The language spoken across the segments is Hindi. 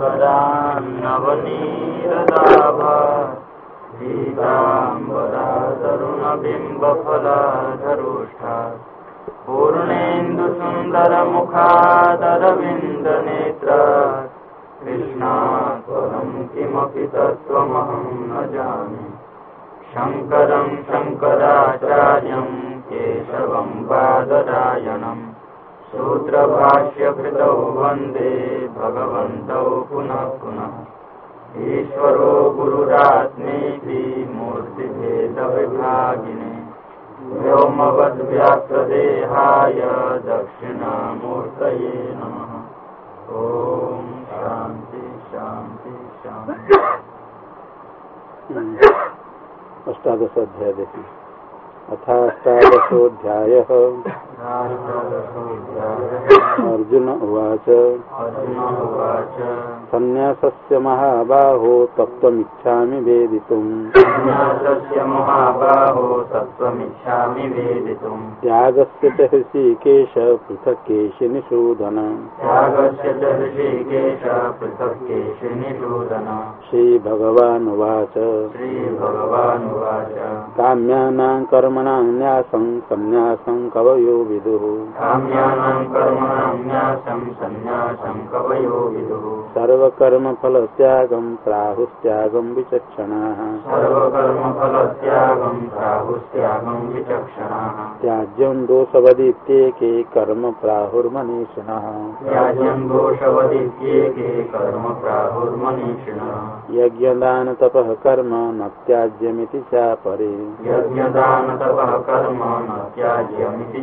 दाभा तरुणबिम्बफला धरुष्ठा पूर्णेन्दुसुन्दरमुखादरविन्दनेत्रा। कृष्णा परं किमपि तत्त्वमहं न जाने। शङ्करं शङ्कराचार्यं केशवं पादरायणम्। सूत्रभाष्यकृतौ वंदे भगवन्तौ पुनः पुनः। ईश्वरो गुरुरात्मेति मूर्तिभेदविभागिने व्योमवद्व्याप्तदेहाय दक्षिणामूर्तये नमः। ॐ शान्ति शान्ति शान्ति। अष्टादश अध्याय अथाष्टादशोऽध्यायः। अर्जुन उवाच। सन्न्यासस्य महाबाहो तत्त्वमिच्छामि वेदितुम्। त्यागस्य च हृषीकेश पृथक् केशिनिषूदन। श्रीभगवानुवाच। काम्यानां कर्मणां न्यासं सन्न्यासं कवयो विदुः। सर्वकर्मफलत्यागं प्राहुस्त्यागं विचक्षणाः। त्याज्यं दोषवदित्येके कर्म प्राहुर्मनीषिणः। त्याज्यं दोषवदित्येके कर्म न त्याज्यमिति चापरे। यज्ञदानतपः कर्म न त्याज्यमिति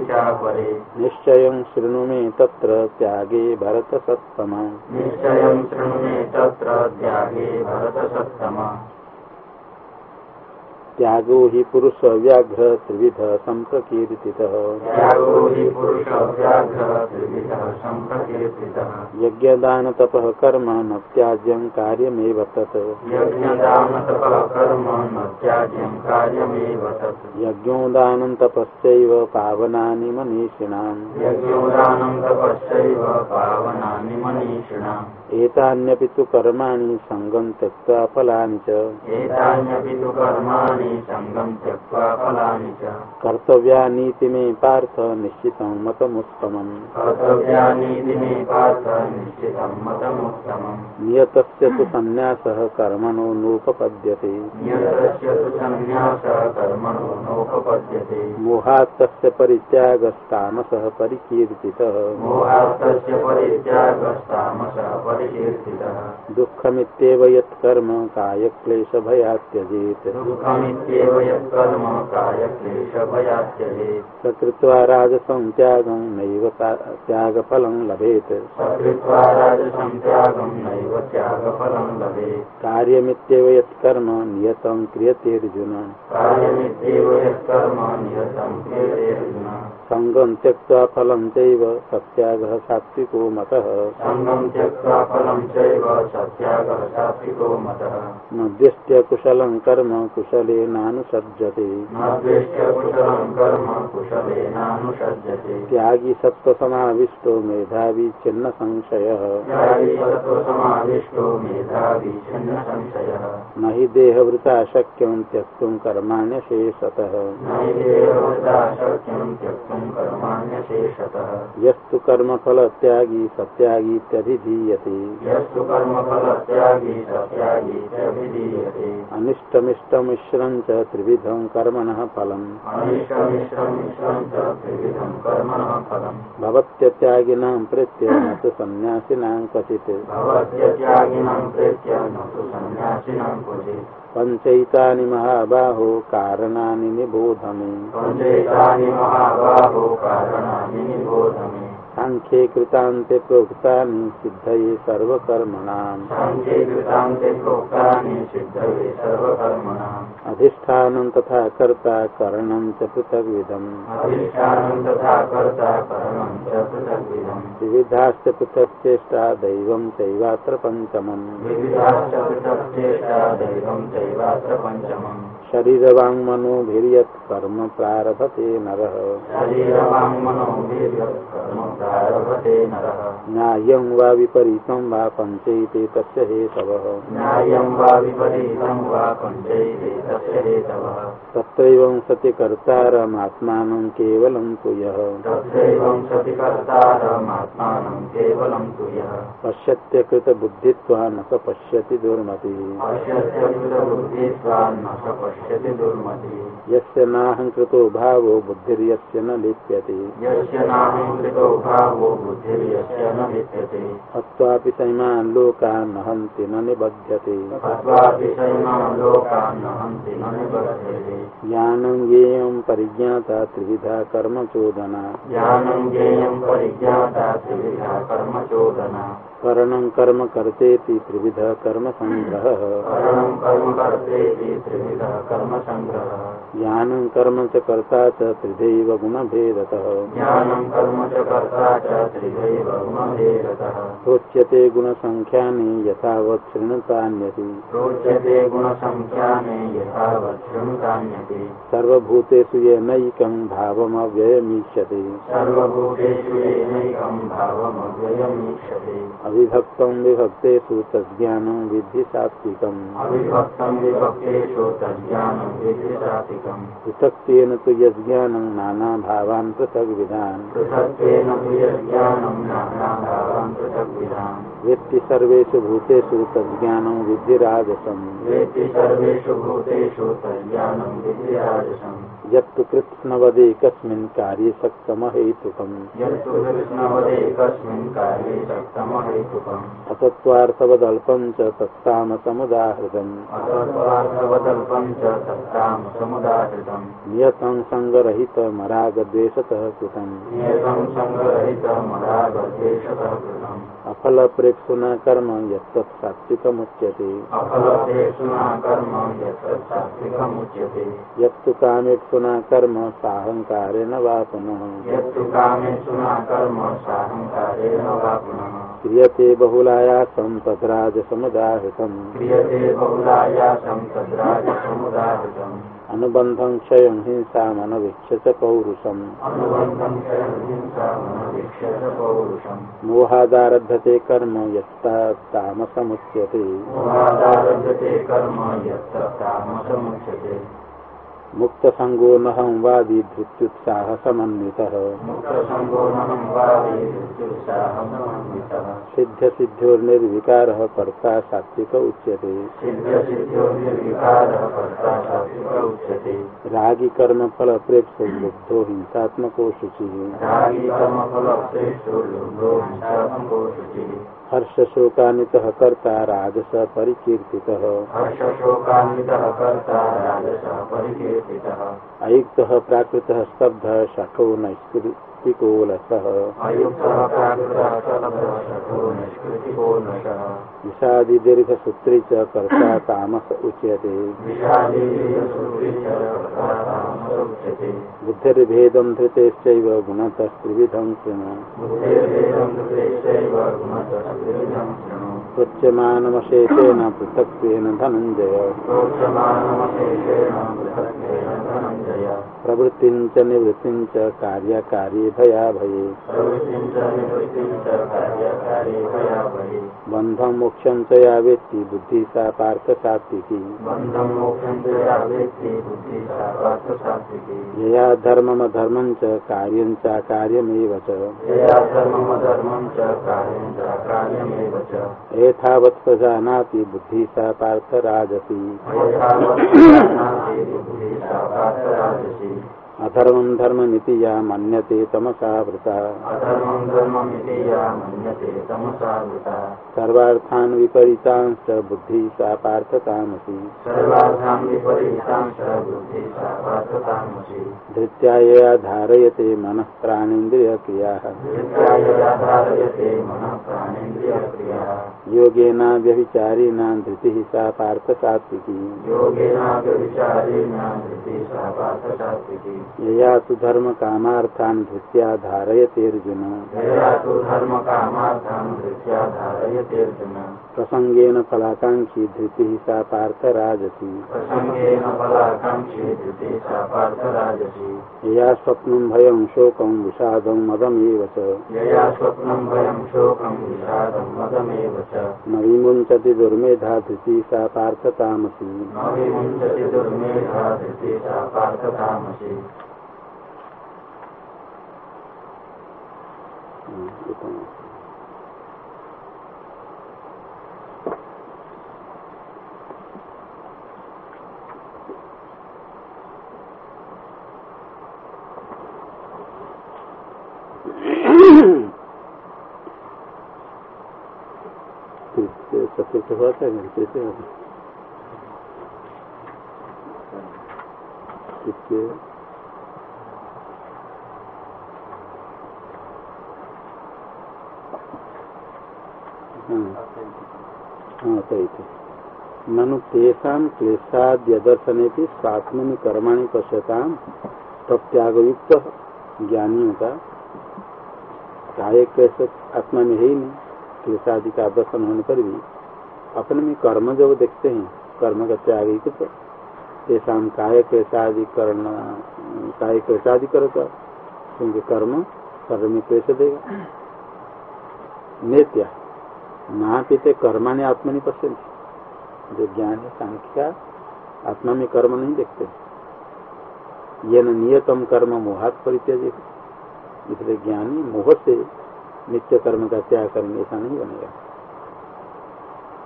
शृणु मे त्र त्यागे भरतसत्तम। निश्चय शृणु मे त्र त्यागे भरतसत्तम। त्यागो हि हि पुरुषव्याघ्र त्रिविधः सम्प्रकीर्तितः यज्ञदानतपः कर्म न त्याज्यं कार्यमेव तत्। यज्ञदानतपः कर्म न त्याज्यं कार्यमेव तत्। यज्ञोदानं तपश्चैव पावनानि मनीषिणाम्। एतान्यपि तु कर्माणि सङ्गं त्यक्त्वा फलानि च। एतान्यपि तु कर्माणि सङ्गं त्यक्त्वा फलानि च। कर्तव्यानीति मे पार्थ निश्चितं मतमुत्तमम्। कर्तव्यानीति मे पार्थ निश्चितं मतमुत्तमम्। नियतस्य तु सन्न्यासः कर्मणो नोपपद्यते। नियतस्य तु सन्न्यासः कर्मणो नोपपद्यते। मोहात् तस्य परित्यागस्तामसः परिकीर्तितः। मोहास्तस्य परित्यागस्तामसः दुःखमित्येव यत्कर्म कायक्लेशभयात् त्यजेत् दुःखमित्येव यत्कर्म कायक्लेशभयात्यजेत् स कृत्वा राजसं त्यागं नैव ता- त्यागफलं लभेत्। सकृत्वा राजसं त्यागं नैव त्यागफलं लभेत्। कार्यमित्येव यत्कर्म नियतं क्रियते अर्जुन। क्रियते अर्जुन सङ्गं चैव सात्विको मतः। सङ्गं त्यक्त्वा फलं चैव सात्विको मतः। न द्यष्ट्य कुशलं कर्म न द्वेष्य कुशलं कर्म त्यागी सत्त्वसमाविष्टो मेधावी छिन्न संशयः। त्यागी सत्त्वसमाविष्टो मेधावी छिन्न संशयः। न हि देहवृता शक्यं त्यक्तुं कर्माण्यशेषतः। न हि देहवृता यस्तु सत्यागीत्यभिधीयते यस्तु कर्मफलत्यागी सत्यागी च अनिष्टमिष्टमिश्रं च त्रिविधं कर्मणः फलम्। अनिष्टमिश्रं मिश्रं च त्रिविधं कर्मणः फलम्। भवत्यत्यागिनां प्रेत्य न तु सन्न्यासिनां क्वचित्। भवत्यत्यागिनं प्रेत्य न तु सन्न्यासिनं क्वचित्। पञ्चैतानि महाबाहो कारणानि निबोध मे पञ्चैतानि महाबाहो कारणानि निबोध मे साङ्ख्ये कृतान्ते प्रोक्तानि सिद्धये सर्वकर्मणाम्। साङ्ख्ये कृतान्ते प्रोक्तानि सिद्धये सर्वकर्मणाम्। अधिष्ठानं तथा कर्ता करणं च पृथग्विधम्। अधिष्ठानं तथा कर्ता करणं च पृथग्विधम्। विविधाश्च पृथक् चेष्टा दैवं चैवात्र पञ्चमम्। चैवात्र पञ्चमम् शरीरवांग मनोभिर्यत कर्म प्रारभते नरः नरः। न्यायं वा विपरीतं वा पञ्चैते तस्य हेतवः न्यायं वा विपरीतं वा पञ्चैते तस्य हेतवः तत्रैवं सति कर्तारमात्मानं केवलं तु यः तत्रैवं सति कर्तारमात्मानं केवलं तु यः पश्यत्यकृतबुद्धित्वा न स पश्यति दुर्मतिः। पश्यत्यकृतबुद्धित्वान् न स पश्यति दुर्मतिः। यस्य नाहङ्कृतो भावो बुद्धिर्यस्य न लिप्यते। यस्य नाहङ्कृतो भावो हत्वापि सैमान् लोकान् न हन्ति न निबध्यते। ज्ञानं ज्ञेयं परिज्ञाता त्रिविधा कर्मचोदना। ज्ञानं ज्ञेयं परिज्ञाता त्रिविधा कर्मचोदना। करणं कर्म कर्तेति त्रिविधः कर्म कर्मसङ्ग्रहः ज्ञानं कर्म च कर्ता च त्रिधैव कर्ता गुणसङ्ख्यानि शृणुतान्यति रोचते गुणसङ्ख्याने यथावत् शृणुतान्यते सर्वभूतेषु सर्वभूतेषु येनैकं भावमव्ययमीक्षते। अविभक्तं विभक्तेषु तज्ज्ञानं विद्धि सात्विकम् पृथक्त्वेन तु यज्ञानं तु यज्ञानं नानाभावान् पृथग्विधाम् वेत्ति सर्वेषु भूतेषु तज्ज्ञानं विधिराजसम् यत्तु कृत्स्नवदेकस्मिन् कार्ये सक्तमहेतुकम्। यत्तु कृष्णवदेकस्मिन् कार्ये सक्तमहेतुकम् असत्त्वार्थवदल्पं च सत्तां समुदाहृतम् नियतं सङ्गरहितमरागद्वेषतः कृतम् अफलप्रेक्षुना कर्म यत्तत् सात्विकमुच्यते यत्तु कामेक्षुना कर्म साहङ्कारेण वा पुनः। क्रियते बहुलायासं तद्राजसमुदाहृतम्। क्रियते बहुलायासं तद्राजसमुदाहृतम्। अनुबन्धं क्षयं हिंसामनवीक्ष्य च पौरुषम्। मोहादारभ्यते कर्म यत्ता कर्म यत्र तामसमुच्यते मुक्तसङ्गो वादी मुक्तसङ्गो नहं वादे मृत्युत्साहमन्वितः कर्ता सात्विक उच्यते। सिद्ध्यसिद्ध्यो निर्विकारः कर्ता सात्विक उच्यते रागी कर्मफलप्रेक्षो लुब्धो हिंसात्मको शुचिः। रागी शोकान्वित कर्ता राजस परिकीर्तितः। हर्षशोकान्वितः कर्ता परिकीर्तितः। अयुक्तः प्राकृत स्तब्ध शठो नैष्कृतिकोलसः शठो निष्कृतिको नशः विषादि विषादी सूत्री च कर्ता तामस उच्यते। बुद्धिर्भेदं धृतेश्चैव गुणतस्त्रिविधं शृणु। पृथक्त्वेन पृथक्त्वेन धनञ्जय। प्रवृत्तिं निवृत्तिं निवृत्तिं च कार्यकारे भयावहे बन्धं मोक्षं या वेत्ति बुद्धिः सा पार्थसात्विकी। बन्धं मोक्षं च या वेत्ति बुद्धिः सा पार्थसात्विकी यया कार्यं चाकार्यमेव च कार्यं च। कार्यमेव एतावत् बुद्धिः सा पार्थराजसी। यथावत् बुद्धिः सा पार्थराजसी अधर्मं धर्ममिति या मन्यते तमसा वृता अधर्मं धर्ममिति या मन्यते तमसा वृता। सर्वार्थान् विपरीतांश्च बुद्धिः सा पार्थतामसि। धृत्या यया धारयते मनः प्राणेन्द्रियक्रियाः। प्राणेन्द्रियक्रियाः योगेनाव्यभिचारिणां धृतिः सा पार्थसात्विकी। यया तो धर्म कामार्थान धृत्या धारयते अर्जुन धर्म कामार्थान् धृत्या धारयते अर्जुन प्रसंगेन फलाकांक्षी धृति सा पार्थ राजसी प्रसङ्गेन फलाकाङ्क्षी धृते सा पार्थराजसी। यया स्वप्नं भयं शोकं विषादं मदमेव च। यया स्वप्नं भयं शोकं विषादं मदमेव च। न विमुञ्चति दुर्मेधा धृति सा पार्थ तामसी न विमुञ्चति दुर्मेधा धृते सा पार्थतामसि। चतुर्थ हुआ था कैसे होगा तृतीय हाँ हाँ सही थे ननु तेषा क्लेशाद्यदर्शने स्वात्मनि कर्माणि पश्यता तत्यागयुक्त ज्ञानियों का काय क्लेश आत्मा में है ही नहीं क्लेशादि का दर्शन होने पर भी अपने में कर्म जब देखते हैं कर्म का त्याग कुछ तेषा काय कैसादि करण काय करो तो क्योंकि कर्म कर्म में कैसे देगा नित्या ना पीते कर्माने आत्मा नहीं पश्यंती जो ज्ञान है, सांख्या आत्मा में कर्म नहीं देखते। ये न नियतम कर्म मोहात परित्यज। इसलिए ज्ञानी मोह से नित्य कर्म का त्याग करेंगे, ऐसा नहीं बनेगा।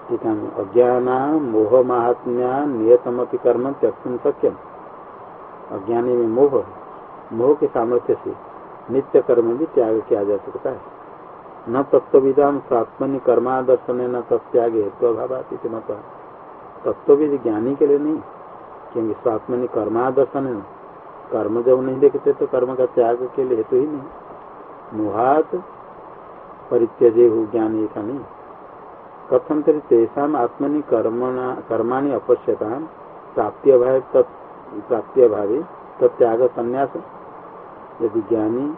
है अज्ञान मोह महात्म्या नियतम अपनी कर्म त्यक्तुम सक्यम अज्ञानी में मोह मोह के सामर्थ्य से नित्य कर्म भी त्याग किया जा सकता है। न तत्विदाम स्वात्मनि कर्मादर्शन न तत्याग हेतु अभाव मत तत्वविद ज्ञानी के लिए नहीं, क्योंकि स्वात्मनि कर्मादर्शन कर्म जब नहीं देखते तो कर्म का त्याग के लिए हेतु ही नहीं। मुहात परित्यजे हो ज्ञानी ऐसा नहीं। कथम तरी तेषा आत्मनि कर्माणि अपश्यता प्राप्ति अभाव प्राप्ति अभावी तत्याग संन्यास यदि ज्ञानी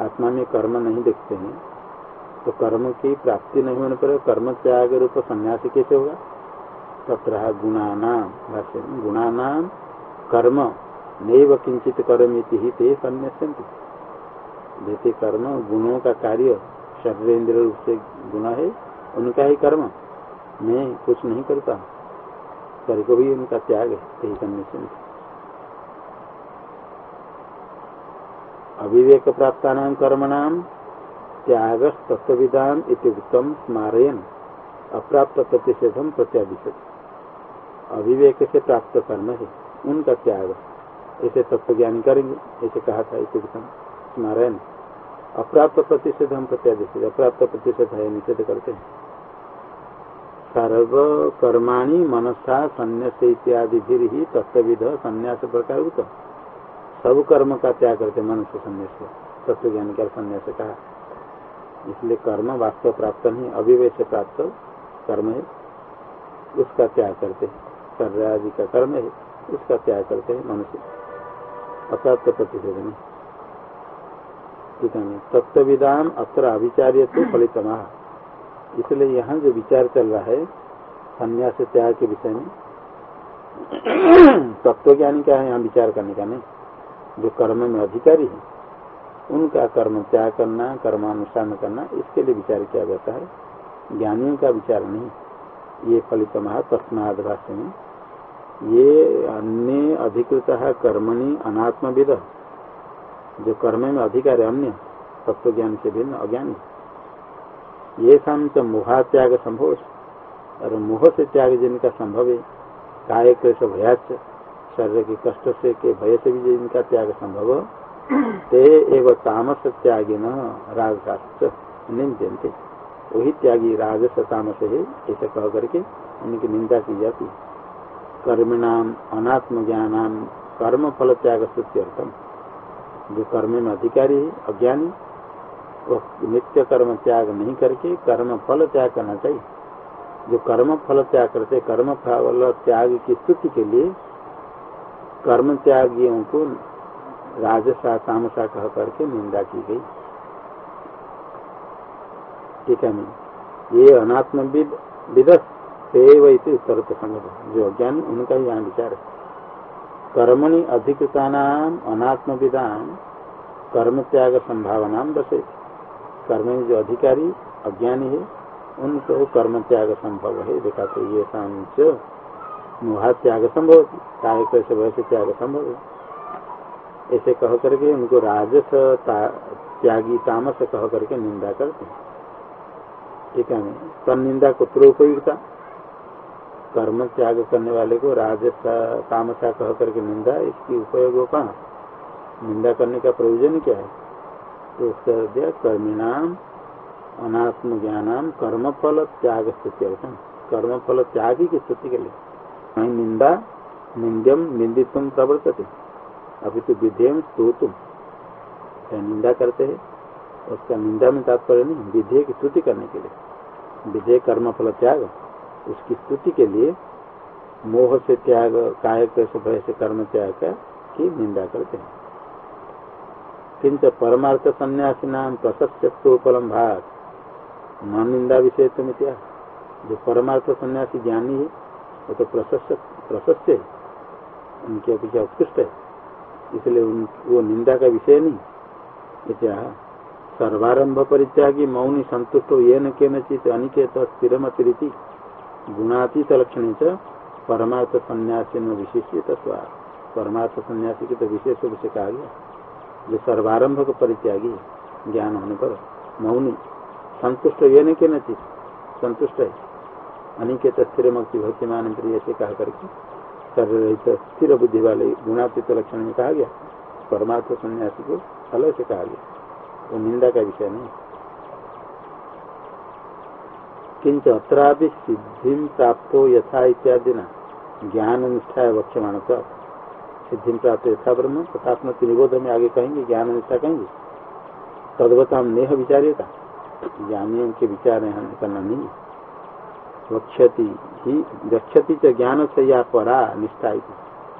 आत्मा में कर्म नहीं देखते हैं तो कर्म की प्राप्ति नहीं होने पर कर्म त्याग रूप संन्यास कैसे होगा? तत्र गुणानाम, भाष्य गुणानाम कर्म, नैव किंचित कर्मिति ही ते संन्यासंति जैसे कर्म गुणों का कार्य शरीर इंद्र रूप से गुण है, उनका ही कर्म। मैं कुछ नहीं करता कर को भी उनका त्याग है यही अविवेक प्राप्त कर्मणाम त्याग तत्विदान उत्तम स्मारयन। अप्राप्त प्रतिषेधम प्रत्यादिशत। अविवेक से प्राप्त कर्म है, उनका त्याग। ऐसे तत्व ज्ञान करेंगे ऐसे कहा था उत्तम स्मारयन। अप्राप्त प्रतिषेध हम प्रत्यादिशत। अप्राप्त प्रतिषेध है, निषेध करते हैं। सर्व कर्माणि मनसा संन्यास इत्यादि भी ही तत्विध संन्यास प्रकार सब कर्म का त्याग करते मन से संन्यास। तत्व ज्ञान का संन्यास कहा? इसलिए कर्म वास्तव प्राप्त नहीं अविवेश प्राप्त कर्म है। उसका त्याग करते हैं। शरीर आदि का कर्म है, उसका त्याग करते हैं मनुष्य। अप्राप्त है तत्विदान अत्र अभिचार्य तो फलितमा। इसलिए यहाँ जो विचार चल रहा है, संन्यास त्याग के विषय में तत्व ज्ञानी का है, यहाँ विचार करने का नहीं। जो कर्म में अधिकारी है उनका कर्म त्याग करना, कर्मानुष्ठान करना, इसके लिए विचार किया जाता है। ज्ञानियों का विचार नहीं। ये फलित महा भाष्य में ये अन्य अधिकृत कर्मणि अनात्मविद। जो कर्म में अधिकार है अन्य, तत्व ज्ञान से भिन्न, अज्ञानी। ये शाम च मोहा त्याग संभव। और मोह से त्याग जिनका संभव है, काय क्लेश, भयाच, शरीर के कष्ट से, के भय से भी जिनका त्याग संभव ते एवं तामस त्यागी न राजसाच निंदते वही त्यागी राजस तामस है, ऐसे कह करके उनकी निंदा की जाती कर्मिणाम अनात्म ज्ञानाम कर्म फल त्याग स्तुत्यर्थम जो कर्म में अधिकारी है अज्ञानी, वो नित्य कर्म त्याग नहीं करके कर्म फल त्याग करना चाहिए। जो कर्म फल त्याग करते कर्म फल त्याग की स्तुति के लिए कर्म त्यागियों को राजसा तामसा कह करके निंदा की गई। ठीक है ये अनात्मविद विदस सेव उत्तर प्रसंग जो अज्ञानी उनका यहाँ विचार है। कर्मणि अधिकृता नाम अनात्मविदान कर्म त्याग संभावना दशे कर्म जो अधिकारी, अज्ञानी है, उनको कर्म त्याग संभव है। देखा तो ये मुहा त्याग संभव काय कैसे वैसे त्याग संभव है। ऐसे कह करके उनको राजस त्यागी तामस कह करके निंदा करते हैं। ठीक है तन निंदा को उपयुक्ता कर्म त्याग करने वाले को राजस तामसा कह करके निंदा, इसकी उपयोग कहाँ? निंदा करने का प्रयोजन क्या है? तो उत्तर दिया, कर्मिणाम अनात्म ज्ञानाम कर्म फल त्याग स्थिति कर्म फल त्याग की स्थिति के लिए? निंदा, निंद्यम निंदित्व प्रवर्तते। अभी तो विधेयम स्तोतुम निंदा करते हैं? उसका निंदा में तात्पर्य नहीं, विधेय की स्तुति करने के लिए। विधेय कर्म फल त्याग, उसकी स्तुति के लिए मोह से त्याग, काय से भय से कर्म त्याग का निंदा करते हैं। किंच परमार्थ सन्यासी नाम प्रशस्तोपलम भाग न निंदा विषय तुम मित्या जो परमार्थ सन्यासी ज्ञानी है, वो तो प्रशस्त प्रशस्त है। उनकी अपेक्षा उत्कृष्ट है। इसलिए वो निंदा का विषय नहीं। इत्या सर्वारंभ परित्यागी मौनी संतुष्ट ये न के नचित अनिकेत स्थिरमतिरिति। गुणातीत लक्षण परमार्थ सन्यासी न विशेष परमार्थ सन्यासी की तो विशेष रूप से कहा गया। जो सर्वारंभ को परित्यागी, ज्ञान होने पर मौनी, संतुष्ट ये नहीं कहना चाहिए संतुष्ट है। अनिकेत स्थिर मुक्ति भक्तिमान प्रिय से कहा करके सर्वरहित स्थिर बुद्धि वाले गुणातीत लक्षण में कहा गया परमार्थ सन्यासी को अलग से कहा गया। वो निंदा का विषय नहीं। किंच अत्रा सिद्धि प्राप्त यथा इत्यादि न ज्ञान निष्ठा वक्ष्यमाण सिद्धि प्राप्त यथा ब्रह्म तथा निरोध में आगे कहेंगे ज्ञान निष्ठा कहेंगे। तदवता नेह विचार्यता। ज्ञानियों के विचार करना नहीं वक्षति ही गच्छति च ज्ञान से या परा निष्ठा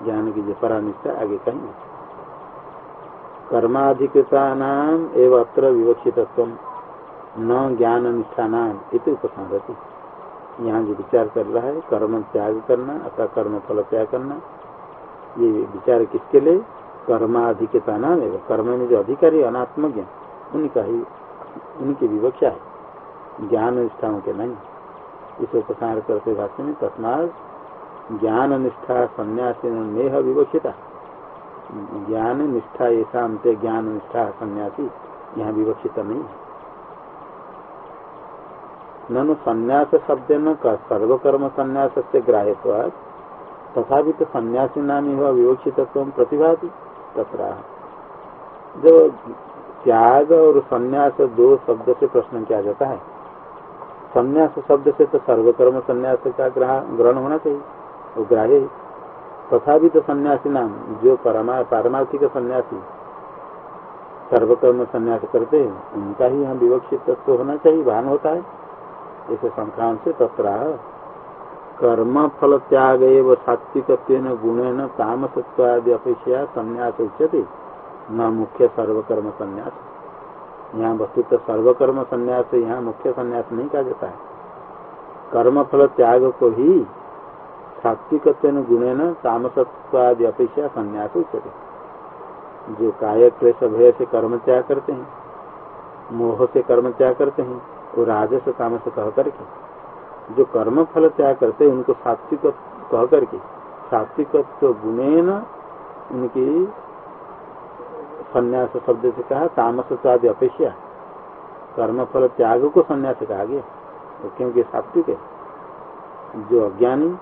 ज्ञान की जो परा निष्ठा आगे कहेंगे कर्माधिकृता नाम एवं अत्र विवक्षित न ज्ञान निष्ठा नाम इत उपसंहति यहाँ जो विचार कर रहा है, कर्म त्याग करना अथवा कर्म फल त्याग करना, ये विचार किसके लिए? कर्माधिकता नाम एवं, कर्म में जो अधिकारी अनात्मज्ञ, उनका ही, उनकी विवक्षा है। ज्ञान निष्ठाओं के नहीं। इस उपसार करते भाष्य में तस्मात ज्ञान निष्ठा संन्यासी नेह विवक्षिता। ज्ञान निष्ठा ऐसा ज्ञान निष्ठा संन्यासी यहाँ विवक्षित नहीं है। ननु संन्यास शब्द न सर्वकर्म संन्यास से ग्राह्यवाद तथा तो सन्यासी नाम ही हुआ विवक्षित प्रतिभा तथा जो त्याग और संन्यास दो शब्द से प्रश्न किया जाता है। संन्यास शब्द से तो सर्वकर्म संन्यास का ग्रहण होना चाहिए। वो ग्राह्य तथा तो सन्यासी नाम, जो पारमार्थिक सन्यासी, सर्वकर्म संन्यास करते हैं, उनका ही हम विवक्षित तो होना चाहिए, भान होता है। ऐसे संक्रांत से तथा कर्म फल त्याग एवं सात्विक गुणेन तामसत्वादि अपेक्षा संन्यास उच्यते। न मुख्य सर्वकर्म संन्यास। यहाँ वस्तु तो सर्वकर्म संन्यास यहाँ मुख्य संन्यास नहीं कहा जाता है। कर्म फल त्याग को ही सात्विक गुणेन तामसत्वादि अपेक्षा संन्यास उच्यते। जो काय क्लेश, भय से कर्म त्याग करते हैं, मोह से कर्म त्याग करते हैं, वो राजस, तामस कह करके, जो कर्म फल त्याग करते हैं, उनको सात्विक कह करके सात्विक गुणे न उनकी संन्यास शब्द से कहा, तामस आदि अपेक्षा कर्म फल त्याग को संन्यास कहा गया। तो क्योंकि सात्विक है? जो अज्ञानी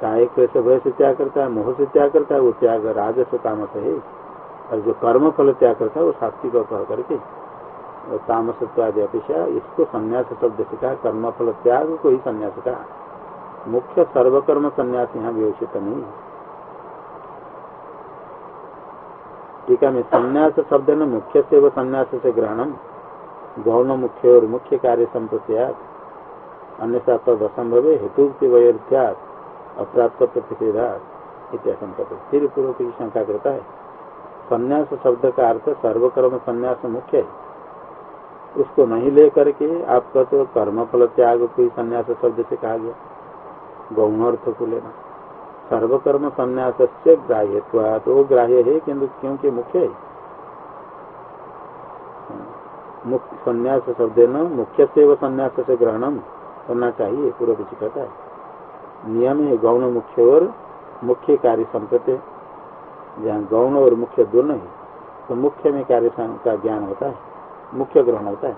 काय कैसे भय से त्याग करता है, मोह से त्याग करता है, वो त्याग राजस्व तामस है। और जो कर्म फल त्याग करता है, वो सात्विक कह करके। तामसत्वादि अपेक्षा, इसको संन्यास शब्द से कहा कर्म फल त्याग को ही संन्यास कहा। मुख्य सर्वकर्म संन्यास यहाँ विवक्षित नहीं है। टीका में संन्यास शब्द न मुख्य से, वो संन्यास से ग्रहणम। गौण मुख्य और मुख्य कार्य संप्रत्यात। अन्य तद असंभव हेतु से वैर्थ्यात अप्राप्त प्रतिषेधात फिर पूर्व की शंका करता है, संन्यास शब्द का अर्थ सर्वकर्म संन्यास मुख्य है। उसको नहीं लेकर के आपका तो कर्म फल त्याग को ही संन्यास शब्द से कहा गया। गौण अर्थ को लेना। सर्वकर्म संन्यास से ग्राह्य तो ग्राह्य है किंतु क्योंकि मुख्य है। संन्यास शब्द न मुख्य से संन्यास से ग्रहण करना चाहिए, पूर्व पीछे कहता है नियम है गौण मुख्य और मुख्य कार्य संपत्ति जहाँ गौण और मुख्य दोनों है तो मुख्य में कार्य का ज्ञान होता है, मुख्य ग्रहण होता है।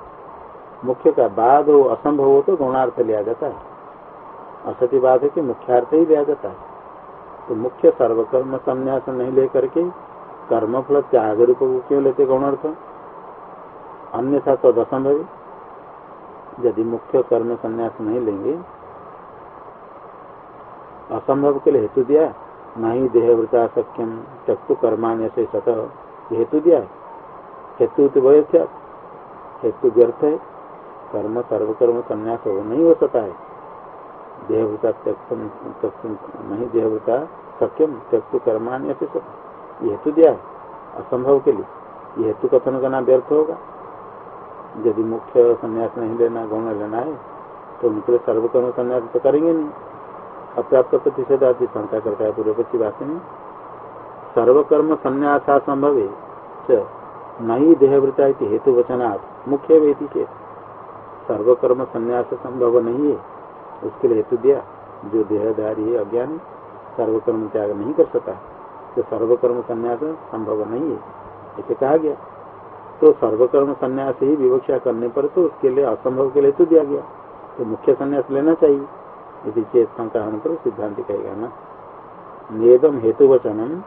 मुख्य का बाद हो असंभव हो तो गौणार्थ लिया जाता है। असत्य बात है कि मुख्यार्थ ही लिया जाता है। तो मुख्य सर्वकर्म संन्यास नहीं लेकर के कर्म फल त्याग रूप को क्यों लेते गौणार्थ? अन्यथा तो असंभव यदि मुख्य कर्म संन्यास नहीं लेंगे, असंभव के लिए हेतु दिया, नहीं देहवृता सक्यम चक्षु कर्मान्य से सत हेतु दिया हेतु तो वह हेतु व्यर्थ है। कर्म सर्वकर्म संन्यास हो नहीं हो सकता है। देहवृता त्यक्तम त्यक्तम नहीं देहवृता सक्यम त्यक्तु कर्मान्य से ये हेतु दिया है, असंभव के लिए। ये हेतु कथन करना व्यर्थ होगा। यदि मुख्य संन्यास नहीं लेना गौण लेना है तो उनके सर्वकर्म संन्यास तो करेंगे नहीं। अप्राप्त प्रतिषेध आदि शंका करता है, पूर्व पक्षी बात में सर्वकर्म संन्यास संभव है नहीं देहवृता हेतु वचनात् मुख्य वेदी के। सर्वकर्म संन्यास संभव नहीं है। उसके लिए हेतु दिया। जो देहधारी है, अज्ञान, सर्वकर्म त्याग नहीं कर सकता तो सर्वकर्म संन्यास संभव नहीं है, ऐसे कहा गया। तो सर्वकर्म संन्यास ही विवक्षा करने पर तो उसके लिए असंभव के लिए हेतु दिया गया। तो मुख्य संन्यास लेना चाहिए। यदि चेत शंका पर सिद्धांत कहेगा ना। नेदम हेतु वचनम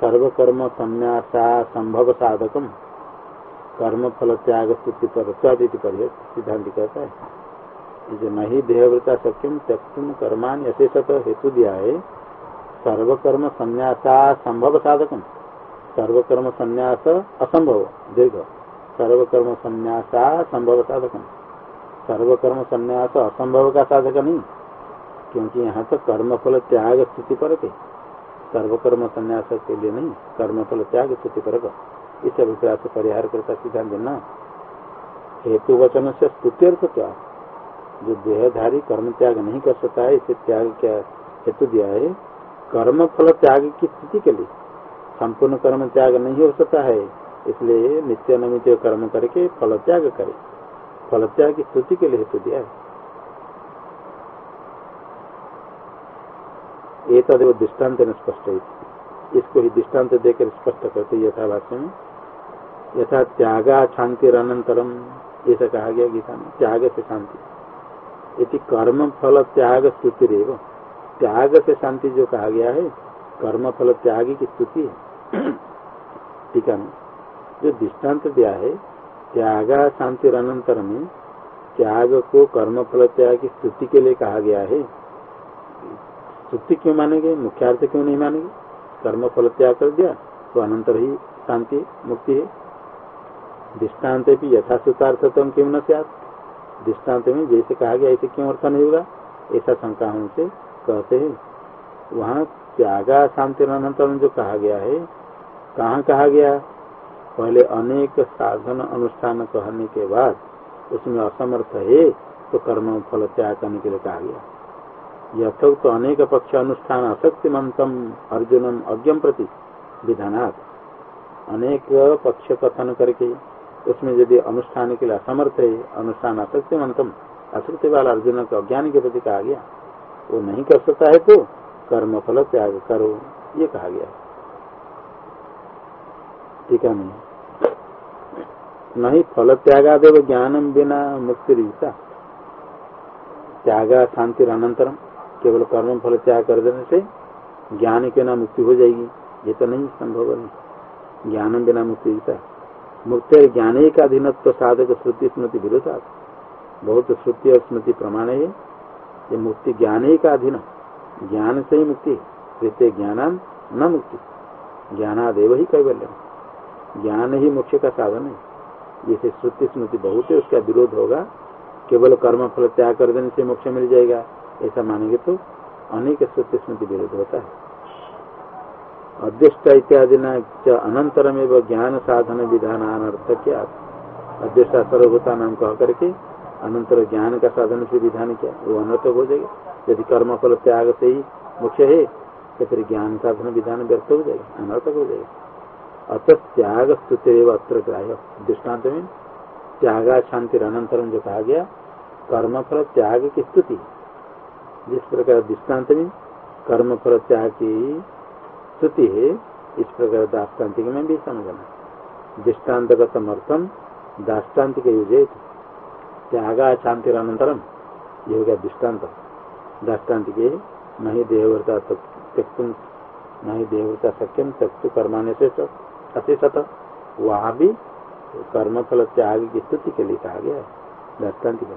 सर्वकर्म संन्यासा संभव साधकम। कर्म फल त्याग पर पर सिद्धांत कहता है। जो नहीं देहवृता सक्यम त्यक्तुम कर्मान यशेषत हेतु दिया है सर्वकर्म संन्यासा संभव साधकम। सर्वकर्म संन्यास असंभव। दीर्घ। सर्वकर्म संन्यासा संभव साधकम। सर्वकर्म संन्यास असंभव का साधक नहीं, क्योंकि यहाँ तो कर्म फल त्याग स्थिति पर सर्वकर्म संन्यास के लिए नहीं कर्म फल त्याग स्थिति पर इस अभिप्राय से परिहार करता सिद्धांत न हेतु वचन से स्तुत्यर्थ क्या? जो देहधारी कर्म त्याग नहीं कर सकता है, इसे त्याग क्या हेतु दिया है? कर्म फल त्याग की स्थिति के लिए। संपूर्ण कर्म त्याग नहीं हो सकता है, इसलिए नित्य नमित कर्म करके फल त्याग करे। फल त्याग की स्तुति के लिए हेतु दिया है। ये तदेव दृष्टांत ने स्पष्ट इसको ही दृष्टांत देकर स्पष्ट करते यथाभाष्य में। यथा त्यागा शांति अनंतरम ऐसा कहा गया गीता में। त्याग से शांति। यदि कर्म फल त्याग स्तुति रेव त्याग से शांति जो कहा गया है कर्म फल त्याग की स्तुति है। ठीक है। जो दृष्टांत दिया है, त्याग शांति अनंतर में त्याग को कर्म फल त्याग की स्तुति के लिए कहा गया है। स्तुति क्यों मानेंगे? मुख्यार्थ क्यों नहीं मानेंगे? कर्म फल त्याग कर दिया तो अनंतर ही शांति मुक्ति है। दृष्टांत भी यथाश्रुतार्थतम क्यों न दृष्टांत में जैसे कहा गया, ऐसे क्यों अर्थ नहीं होगा? ऐसा शंका हमसे कहते हैं। वहाँ त्यागा शांति जो कहा गया है, कहाँ कहा गया? पहले अनेक साधन अनुष्ठान कहने के बाद, उसमें असमर्थ है तो कर्म फल त्याग करने के लिए कहा गया। यथोक्त तो अनेक पक्ष अनुष्ठान अशक्ति असक्तिमंतम अर्जुनम अज्ञम प्रति विधानात्। अनेक पक्ष कथन करके उसमें यदि अनुष्ठान के लिए असमर्थ है, अनुष्ठान असत्य मंतम असत्य वाला अर्जुन को अज्ञान के प्रति कहा गया, वो नहीं कर सकता है तो कर्म फल त्याग करो, ये कहा गया ठीक है नहीं? नहीं, फल त्यागादेव ज्ञानम बिना मुक्ति रीता। त्याग शांति अनंतरम, केवल कर्म फल त्याग कर देने से ज्ञान के ना मुक्ति हो जाएगी, ये तो नहीं संभव नहीं ज्ञानम बिना मुक्ति रीता। मुक्त ज्ञान ही का अधीनत्व साधक श्रुति स्मृति विरोधा बहुत श्रुति और स्मृति प्रमाण है ये। मुक्ति ज्ञान ही का अधीन ज्ञान से ही मुक्ति कृत्य ज्ञान न मुक्ति। ज्ञानादेव ही कैवल्य ज्ञान ही मुख्य का साधन है। जैसे श्रुति स्मृति बहुत है, उसका विरोध होगा। केवल कर्म फल त्याग कर देने से मोक्ष मिल जाएगा, ऐसा मानेंगे तो अनेक श्रुति स्मृति विरोध होता है। अदृष्ट इत्यादि न अनंतरम एवं ज्ञान साधन विधान अनर्थ क्या अदृष्टा सर्वभूता नाम कह करके अनंतर ज्ञान का साधन से विधान किया वो अनर्थक हो जाएगा। यदि कर्म फल त्याग से ही मुख्य है तो फिर ज्ञान साधन विधान व्यर्थ हो जाएगा अनर्थक हो जाएगा। अत त्याग स्तुति अत्र ग्राह्य। दृष्टांत में त्यागा शांति अनंतरम जो कहा गया कर्म फल त्याग की स्तुति। जिस प्रकार दृष्टांत में कर्म फल त्याग की स्तुति है, इस प्रकार दाष्टान्तिक में भी समझना। दृष्टान्तगत अर्थम, दाष्टान्तिक युजे त्यागा शांति अनंतरम ये हो गया दृष्टांत दाष्टान्तिक नहीं देहवृता त्यक्तुम नहीं देहवृता सक्यम त्यक्तु कर्माने से अति सत। वहाँ भी कर्मफल त्याग की स्तुति के लिए कहा गया दाष्टान्तिक।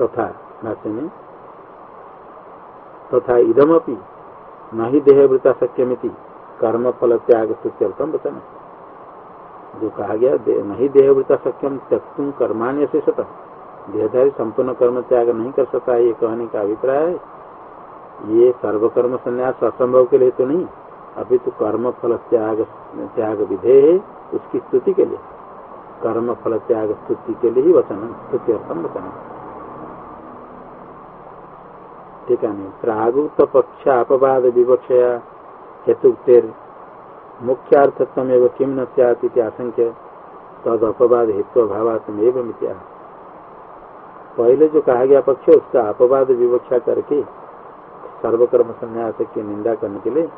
तथा भाष्य में तथा इदमपि नहीं देहवृता सक्यमिति कर्म फल त्याग स्तुत्यर्थम बचन जो कहा गया दे, नहीं देहवृता सक्यम त्यक्तुम कर्मान्य से देहधारी संपूर्ण कर्म त्याग नहीं कर सकता ये कहने का अभिप्राय है। ये सर्वकर्म संन्यास असंभव के लिए तो नहीं अभी तो कर्म फल त्याग त्याग विधेय है उसकी स्तुति के लिए। कर्म फल त्याग स्तुति के लिए ही वचन स्तुति अर्थम वचन। ठीक है प्रागुक्त पक्ष अपवाद विवक्षया हेतुक्तेर मुख्यार्थत्व एवं किम न सैत आशंक्य तद अपवाद हेतु मित्या पहले जो कहा गया पक्ष, उसका अपवाद विवक्षा करके सर्वकर्म संन्यास की निंदा करने के लिए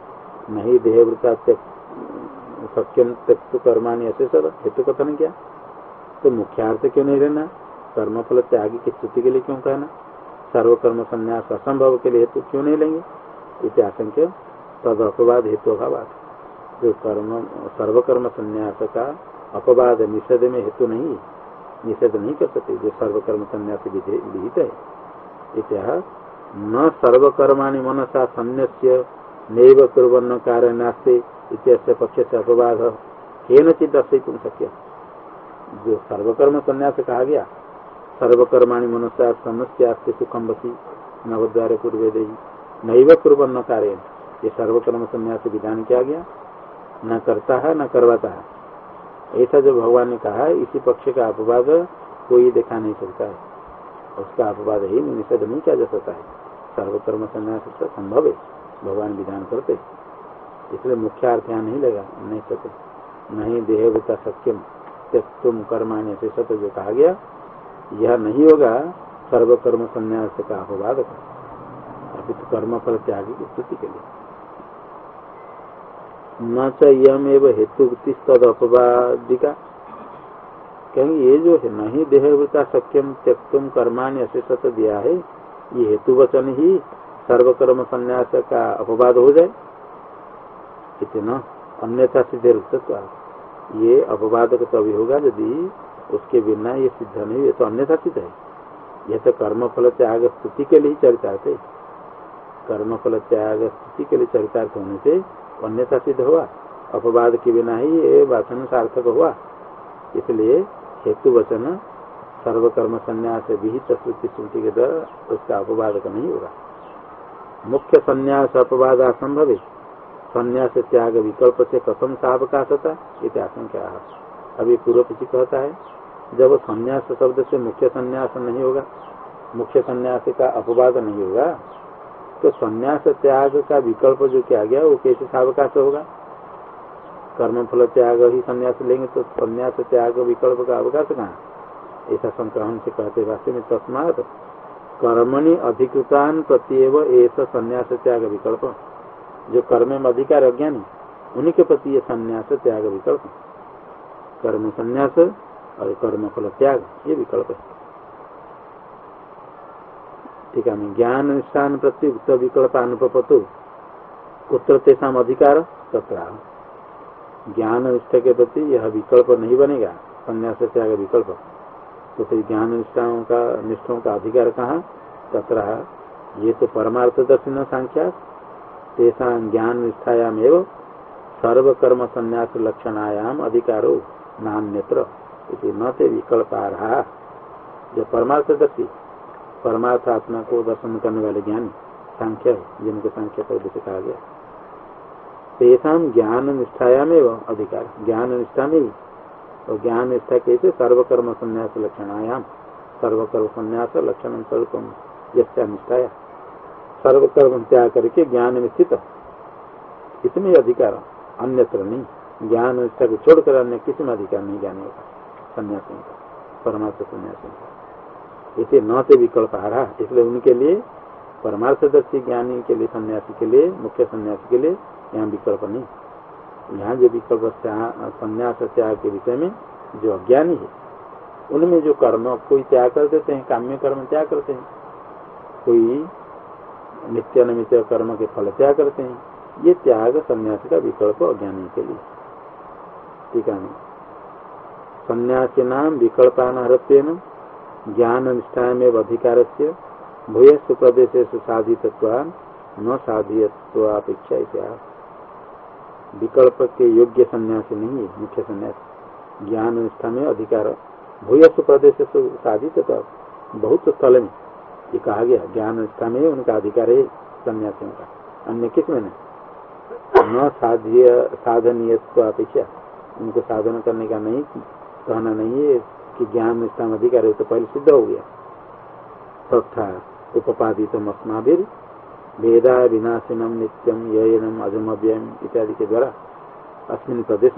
नहीं देहवृता सक्यम त्यक्त कर्माणी ऐसे सर हेतु कथन किया। तो मुख्यार्थ क्यों नहीं रहना? कर्मफल त्यागी की स्तुति के लिए क्यों कहना? सर्वकर्म संन्यास असंभव के लिए हेतु क्यों नहीं लेंगे? इसे आशंक्य तद अपवाद हेतु अभाव जो कर्म, सर्वकर्म संन्यास का अपवाद निषेध में हेतु नहीं, निषेध नहीं कर सकते, जो सर्वकर्म संन्यास विहित है। इतिहा न सर्वकर्माणि मनसा संन्यास्य नैव कुरन्न कार्य नास्ते इतिहास पक्ष से अपवाद केन चित दर्शित शक्य। जो सर्वकर्म संन्यास कहा गया सर्वकर्माणि मनुष्य समस्या से सुखम बसी नवद्वार पूर्वे दही। नैव कुरन्न कार्य ये सर्वकर्म संन्यास विधान किया गया? न करता है, न करवाता है। ऐसा जो भगवान ने कहा इसी पक्ष का अपवाद कोई देखा नहीं सकता है। उसका अपवाद ही निषेध नहीं किया जा सकता है। सर्वकर्म संन्यास संभव है, भगवान विधान करते। इसलिए मुख्य अर्थ यहाँ नहीं लगा, नहीं सके नहीं देहवता सक्यम तुम कर्माण्य से सत्य जो कहा गया यह नहीं होगा, सर्वकर्म संन्यास का अपवाद का अभी तो कर्म फल त्याग की स्तुति के लिए। न एवं हेतु तद अपवादिका कहेंगे, ये जो है नहीं देहवृता सक्यम त्यक्तुम कर्माण्य सत दिया है, ये हेतु वचन ही सर्वकर्म संन्यास का अपवाद हो जाए। इतना अन्यथा सिद्धे रुकता ये अपवाद तो अभी होगा यदि उसके बिना ये सिद्ध नहीं, ये तो अन्यथा सिद्ध है। यह तो कर्म फल त्याग स्तुति के लिए चरितार्थ है। कर्म फल त्याग स्तुति के लिए चरितार्थ होने से अन्यथा सिद्ध हुआ। अपवाद के बिना ही ये वचन सार्थक हुआ। इसलिए हेतु वचन, सर्वकर्म संन्यास, विहित श्रुति श्रुति के द्वारा उसका अपवाद का नहीं होगा। मुख्य संन्यास अपवाद असंभव है। संन्यास त्याग विकल्प से कथम सावकाश होता आशंका अभी पूर्व पीछे कहता है, जब संन्यास शब्द से मुख्य संन्यास नहीं होगा, मुख्य संन्यास का अपवाद नहीं होगा तो संन्यास त्याग का विकल्प जो किया गया, वो कैसे सावकाश होगा? कर्म फल त्याग ही संन्यास लेंगे तो संन्यास त्याग विकल्प का अवकाश कहाँ? ऐसा संक्रमण से कहते भाष्य में तस्मात कर्मणि अधिकृतान प्रत्येव ऐसा संन्यास त्याग विकल्प। जो कर्म में अधिकार अज्ञानी, उन्हीं के प्रति ये संन्यास त्याग विकल्प। कर्म संन्यास और कर्म फल त्याग ये विकल्प है। ठीक है ज्ञान निष्ठान प्रति उक्त विकल्प अनुपतो कुत्र तेषा अधिकार तथा ज्ञान निष्ठा के प्रति यह विकल्प नहीं बनेगा, संन्यास त्याग विकल्प। तो फिर ज्ञान निष्ठाओं का, निष्ठों का अधिकार कहाँ? तथा ये तो परमार्थ दर्शन संख्या, तेषा ज्ञान निष्ठायाम एवं सर्वकर्म संन्यास लक्षणायाम अधिकारो। नान्यत्र। न ते विकल्प आ रहा जो परमार्थ दर्शी, परमार्थ आत्मा को दर्शन करने वाले ज्ञानी, सांख्य, जिनको सांख्य पद से कहा गया। तेषा ज्ञान निष्ठायाम एवं अधिकार। ज्ञान निष्ठा में ही और ज्ञान निष्ठा कैसे सर्वकर्म संन्यास लक्षणायाम सर्वकर्म संन्यास लक्षण स्वरूप यस्या निष्ठाया। सर्वकर्म त्याग करके ज्ञान में स्थित इसमें अधिकार, अन्यत्र नहीं। ज्ञान निष्ठा को छोड़कर अन्य किसी में अधिकार नहीं जाने का संन्यासी का, परमार्थ संन्यासी का। इसे न से विकल्प आ रहा इसलिए उनके लिए, परमार्थदर्शी ज्ञानी के लिए, सन्यासी के लिए, मुख्य सन्यासी के लिए यहाँ विकल्प नहीं। यहाँ जो विकल्प संन्यास त्याग के विषय में जो अज्ञानी है, उनमें जो कर्म कोई त्याग कर देते हैं, काम्य कर्म त्याग करते हैं, कोई नित्य निमित्त कर्म के फल त्याग करते हैं, ये त्याग संन्यास का विकल्प अज्ञानी के लिए। ठीक है संन्यासी नाम विकल्पान ज्ञान निष्ठा में अधिकार से भूयस्थ प्रदेश साधित न साधियत्वापेक्षा विकल्प के योग्य सन्यासी नहीं है मुख्य सन्यासी। ज्ञान निष्ठा में अधिकार। भूयस्थ प्रदेश साधित बहुत स्थल में। ये कहा गया ज्ञान निष्ठा में उनका अधिकार है सन्यासियों का। अन्य किसमें न साधनीय अपेक्षा उनको साधन करने का नहीं, कहना नहीं है कि ज्ञान निष्ठा में अधिकार है तो पहले सिद्ध हो गया। तथा तो उपपादित अस्माभिर वेदा विनाशिनम नित्यम ययनम अजमव्यम इत्यादि के द्वारा अस्मिन प्रदेश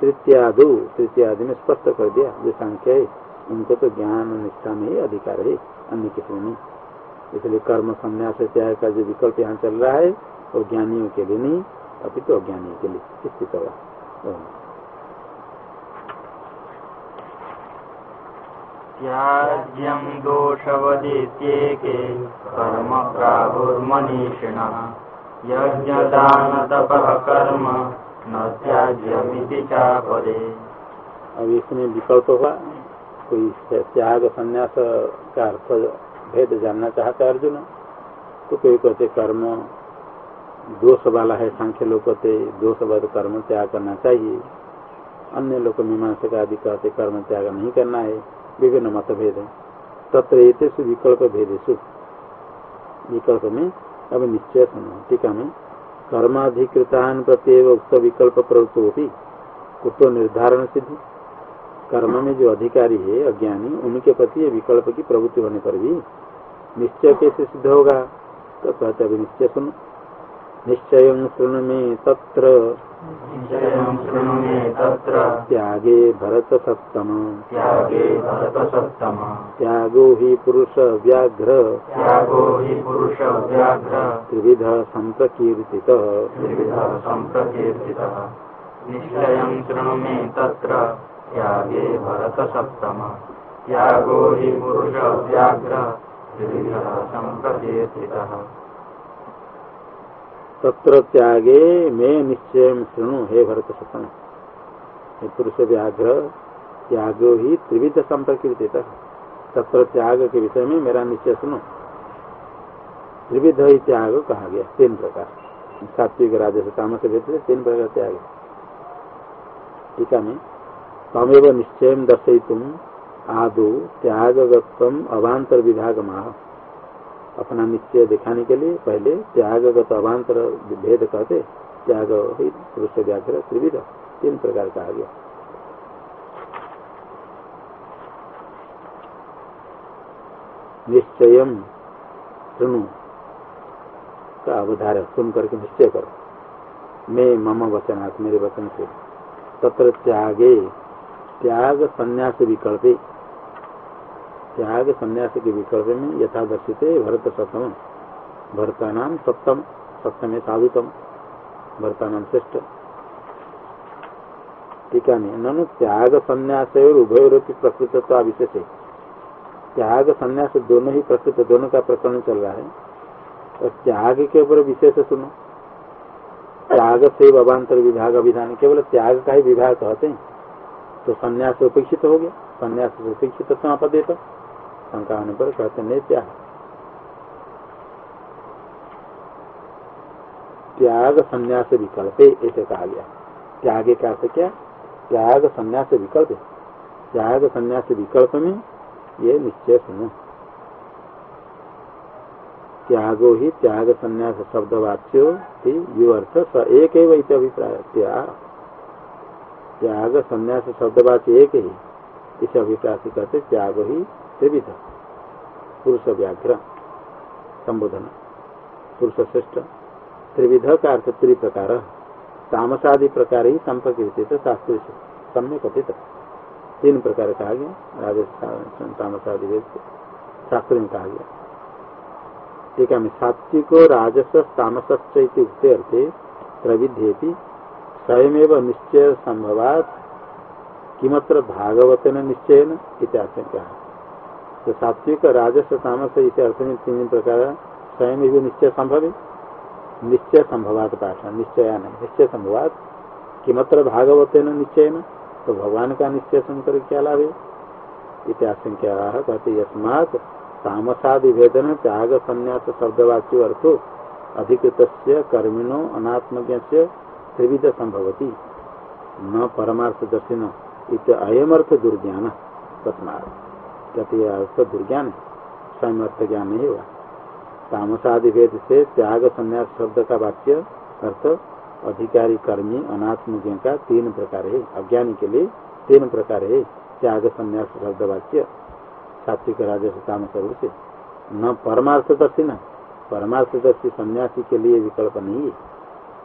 तृतीयादु, तृतीयादि में स्पष्ट कर दिया। जो संख्या है, उनको तो ज्ञान निष्ठा में ही अधिकार है, अन्य किसी में इसलिए कर्म संन्यास त्याग का जो विकल्प यहाँ चल रहा है, वो ज्ञानियों के लिए नहीं अभी तो अज्ञानियों के लिए। स्थित होगा दोषवदेत्येके कर्म कर्म न त्याज्यमिति चापदे। अब इसमें विकल्प हुआ, कोई त्याग संन्यास का अर्थ भेद जानना चाहता अर्जुन? तो कोई कहते कर्म दोष वाला है, सांख्य लोग कहते दोषवाद कर्म त्याग करना चाहिए। अन्य लोग मीमांसा आदि कहते कर्म त्याग नहीं करना है। विभिन्न मतभेद। तत्र विकल्प भेदेशु विकल्प में अब निश्चय सुनो। टीका में, कर्माधिकृतान प्रत्येक उक्त विकल्प प्रवृत्तो भी कुतो निर्धारण सिद्धि। कर्म में जो अधिकारी है, अज्ञानी, उनके प्रति विकल्प की प्रवृत्ति होने पर भी निश्चय कैसे सिद्ध होगा? तो कहते अभी निश्चय सुनो। निश्चय शुण में तत्र त्यागे भरत सप्तम त्यागे भरत सप्तम त्यागो हि पुरुष व्याघ्र त्यागो हि पुरुष व्याघ्र त्रिविध संप्रकीर्ति त्रिविध संप्रकीर्तितः निश्चयं शृणु मे तत्र त्यागे भरत सप्तम त्यागो हि पुरुष व्याघ्र त्रिविध संप्रकीर्तितः तत्र त्यागे में निश्चय शुणु, हे भरत सपन हे पुरुष व्याघ्र त्यागो ही त्रिविध संप्रकृति तत्र त्याग के विषय में मेरा निश्चय सुनो त्रिविध ही त्याग कहा गया, तीन प्रकार। सात्विक, राजस तामस भेद तीन प्रकार त्याग। टीका में तमेव निश्चय दर्शय आदो त्यागगत्व अवान्तर विभाग माह अपना निश्चय दिखाने के लिए पहले त्यागगत अभांतर भेद कहते, त्याग ही पुरुष व्याघ्र, त्रिविध, तीन प्रकार कहा गया। निश्चय सुनु का अवधार सुन करके निश्चय करो। मैं मम वचनात्, मेरे वचन से। तत्र त्यागे, त्याग संन्यास विकल्पे। त्याग संन्यास के विकल्प में यथा यथादर्शित भरत सप्तम भरता नाम सप्तम सप्तम साधुतम। भरता नाम श्रेष्ठ। टीका में ननु त्याग संन्यास और उभयोरपी प्रकृत विशेष है। त्याग संन्यास दोनों ही प्रकृत, दोनों का प्रकरण चल रहा है। और त्याग के ऊपर विशेष सुनो। त्याग से अभांतर विभाग अभिधान, केवल त्याग का ही विभाग कहते हैं। तो संन्यास उपेक्षित हो गया। संन्यास उपेक्षित समापदेत। शंका होने पर कहते नहीं, त्याग। त्याग संन्यास विकल्प ऐसे कहा गया। त्याग का अर्थ क्या? त्याग संन्यास विकल्प त्याग संन्यास विकल्प में ये निश्चय सुनो। त्यागो ही त्याग संन्यास शब्द वाच्यो यो अर्थ स एक अभिप्राय। त्याग। त्याग संन्यास शब्द वाच्य एक ही, इस अभिप्राय से कहते त्याग ही त्रिविध पुरुष व्याघ्र, संबोधन। पुरुष श्रेष्ठ, त्रिविध का अर्थ त्रि प्रकार तामसादि प्रकार ही संप्रकृत शास्त्र से सम्य कथित तीन प्रकार कहा गया, राजस्थान तामसादि शास्त्र में कहा गया। ठीक है सात्विको राजस तामस उक्ते अर्थे प्रविध्येति स्वयमेव निश्चय संभवात किमत्र भागवत निश्चय इतिहास कहा तो सात्विक राजस तामस इस अर्थ में तीन प्रकार स्वयं भी निश्चय संभव है। निश्चय संभवात पाठ निश्चय नहीं निश्चय संभवात किमत्र भागवत निश्चय न तो भगवान का निश्चय सुनकर क्या लाभ है? इतिहास कहते यस्मात तामसादि भेदन त्याग संन्यास शब्दवाच्य अर्थो अधिकृत कर्मिणो अनात्मज्ञ त्रिविध संभवती। न परमार्थ दर्शन इत अयम अर्थ दुर्ज्ञान। तस्मात कहते दुर्ज्ञान स्वयं अर्थ ज्ञान नहीं हुआ। तामसादि भेद से त्याग, संन्यास, शब्द का वाक्य, अर्थ, अधिकारी, कर्मी अनात्मज्ञ का तीन प्रकार है। अज्ञानी के लिए तीन प्रकार है, त्याग, संन्यास, शब्द, वाक्य। सात्विक राजस्व तामस रूप से न परमार्थदर्शी न, परमार्थदर्शी सन्यासी के लिए विकल्प नहीं है।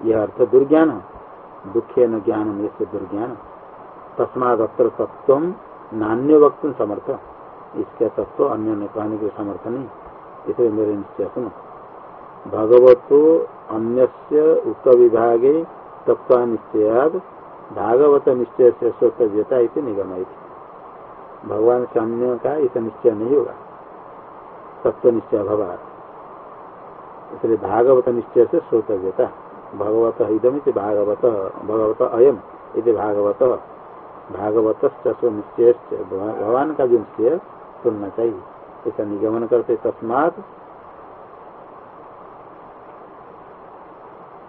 यह अर्थ दुर्ज्ञान दुखे न ज्ञान में से दुर्ज्ञान। तस्माद तत्व नान्य वक्त समर्थ। इसके तत्व अन्य ने कहने के समर्थ नहीं। इसलिए मेरे निश्चय सुनो। भगवतो अन्य उक्त विभागे तत्व निश्चयाद, भागवत निश्चय से स्वतव्यता निगम भगवान से अन्य का इस निश्चय नहीं होगा। तत्व निश्चय भवा इसलिए भागवत निश्चय से श्रोतव्यता भगवत इदम भागवत, भगवत अयम इति भागवत। भागवत निश्चय भगवान का जो निश्चय सुनना चाहिए। ऐसा निगमन करते तस्मात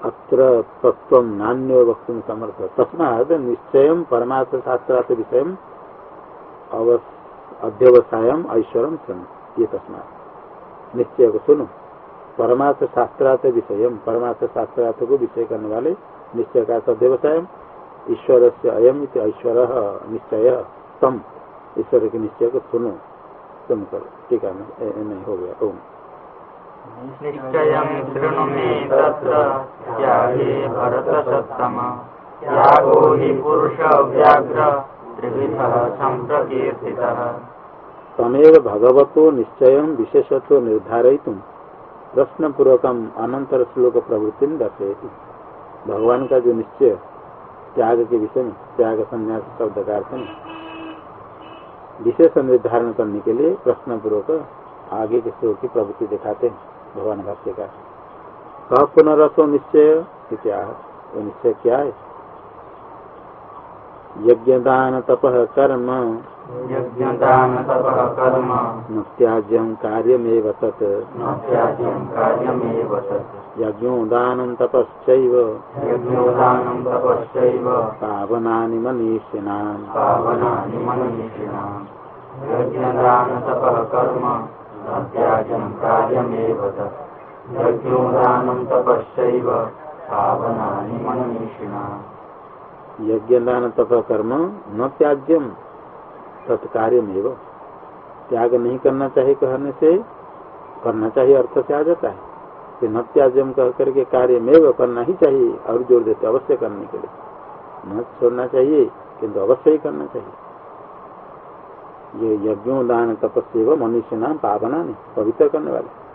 अत्र तत्व नान्य वक्त समर्थ। तस्मात निश्चय परमार्थ शास्त्रार्थ विषय अध्यवसाय ऐश्वर्य सुन ये तस्मा निश्चय को सुनो। परमार्थ शास्त्रार्थ विषय परमार्थ शास्त्रार्थ को विषय करने वाले निश्चय का अध्यवसाय ईश्वर से अयम ऐश्वर निश्चय तम। ईश्वर के निश्चय को सुनो। सुन करो। ठीक है नहीं हो गया। ओम। पुरुष व्याघ्र तमेव भगवतो निश्चय विशेषत्व निर्धारित प्रश्न पूर्वक अनंतर श्लोक प्रवृत्ति दर्शयती। भगवान का जो निश्चय त्याग के विषय में त्याग संन्यास शब्द का अर्थ में विशेष निर्धारण करने के लिए प्रश्न पूर्वक आगे के श्लोक की प्रवृत्ति दिखाते हैं, भगवान भाष्य का कह पुनरसो निश्चय वो निश्चय क्या है? यज्ञ दान तप कर्म न त्याज्यम कार्यमेव तत्। यज्ञोदानं तपश्चैव। यज्ञोदानं तपश्चैव। पावनानि मनीषिणाम्। यज्ञदान तप कर्म। न त्याज्यम कार्यमेव तत्। यज्ञोदानं तपश्चैव। पावनानि मनीषिणाम्। यज्ञ दान तप कर्म। न त्याज्यम तत्कार्य में वो त्याग नहीं करना चाहिए कहने से, करना चाहिए अर्थ से आ जाता है। कि न त्याज्यम कह करके कार्य में वो करना ही चाहिए, और ज़ोर देते अवश्य करने के लिए। न छोड़ना चाहिए, किंतु अवश्य ही करना चाहिए। ये यज्ञों, दान तपस्या मनुष्य नाम पावना नहीं पवित्र करने वाले।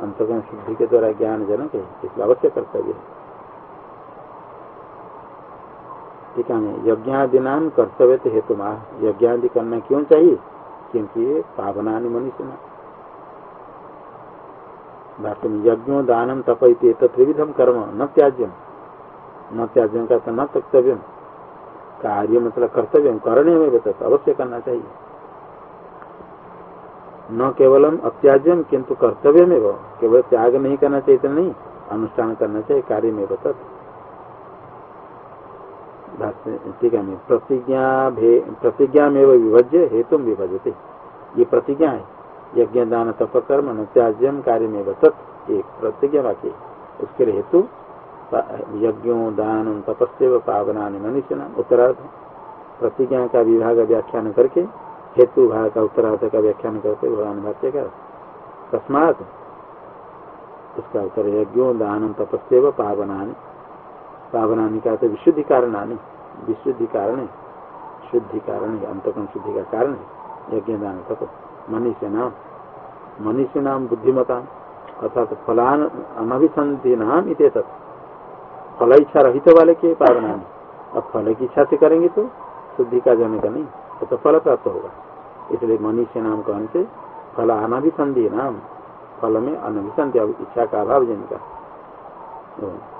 अंतगण शुद्धि के द्वारा ज्ञान जनक है, इसलिए अवश्य कर्तव्य है। ठीक है यज्ञादि नाम कर्तव्य तो हेतु माह यज्ञादि करना क्यों चाहिए? क्योंकि पावना मनुष्य न। में यज्ञो दानम तप त्रिविधम कर्म, न त्याज्यम। न त्याज्यम का तो न तक्तव्यम कार्य मतलब कर्तव्य करने में बता अवश्य करना चाहिए। न केवलम अत्याज्यम किंतु कर्तव्य में वो केवल त्याग नहीं करना चाहिए तो नहीं, अनुष्ठान करना चाहिए कार्य में बता ठीक है प्रतिज्ञा प्रतिज्ञा में विभज्य, हेतु विभजते। ये प्रतिज्ञा है। यज्ञ दान तप कर्म न त्याज्यम कार्य में बसत एक प्रतिज्ञा वाक्य उसके लिए हेतु यज्ञों, दान तपस्व पावना मनुष्य उत्तरार्थ प्रतिज्ञा का विभाग व्याख्यान करके, हेतु भाग का उत्तरार्थ का व्याख्यान करके, भगवान भाष्य का तस्मात, उसका उत्तर यज्ञों, दान तपस्व पावना पावनानि का तो विशुद्धि कारणानि विशुद्धि कारण शुद्धि कारण अंतकरण शुद्धि का कारण है। यज्ञ दान तप मनुष्य नाम। मनुष्य नाम बुद्धिमता। अर्थात फलान अनभिसंधि नाम इत फल इच्छा रहित वाले के पावना अब फल की इच्छा से करेंगे तो शुद्धि का जाने का नहीं। तो, तो फल प्राप्त होगा। इसलिए मनुष्य नाम कहने से फल अनभिसंधि नाम। फल में अनभिसंधि इच्छा का अभाव जन का कर्म न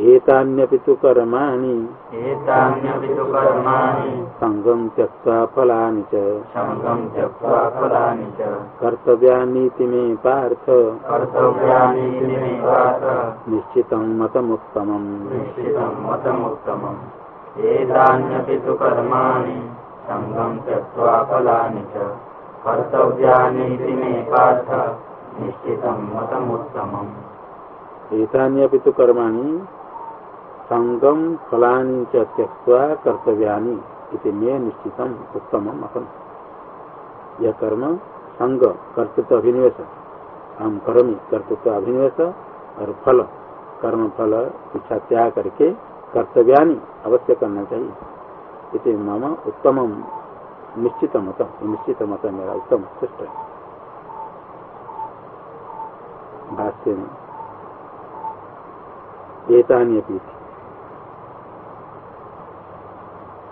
एतान्यपि तु कर्माणि। एतान्यपि तु कर्माणि। सङ्गं त्यक्त्वा फलानि च। सङ्गं त्यक्त्वा फलानि च। कर्तव्यानीति मे पार्थ। कर्तव्यानीति मे पार्थ। निश्चितं मतमुत्तमम्। निश्चितं मतमुत्तमम्। एतान्यपि तु कर्माणि। सङ्गं त्यक्त्वा फलानि च। कर्तव्यानीति मे पार्थ। निश्चितं मतमुत्तमम्। एतान्यपि तु कर्माणि। संगम फलानी त्यक्वा कर्तव्यानि इति में निश्चितम उत्तम अहम। यह कर्म संग कर्तृत्व अभिनिवेश हम कर्मी कर्तृत्व अभिनिवेश और फल, कर्म, फल, इच्छा त्याग करके कर्तव्यानि अवश्य करना चाहिए। इति मम उत्तम निश्चित मत निश्चित मत मेरा उत्तम श्रेष्ठ भाष्य में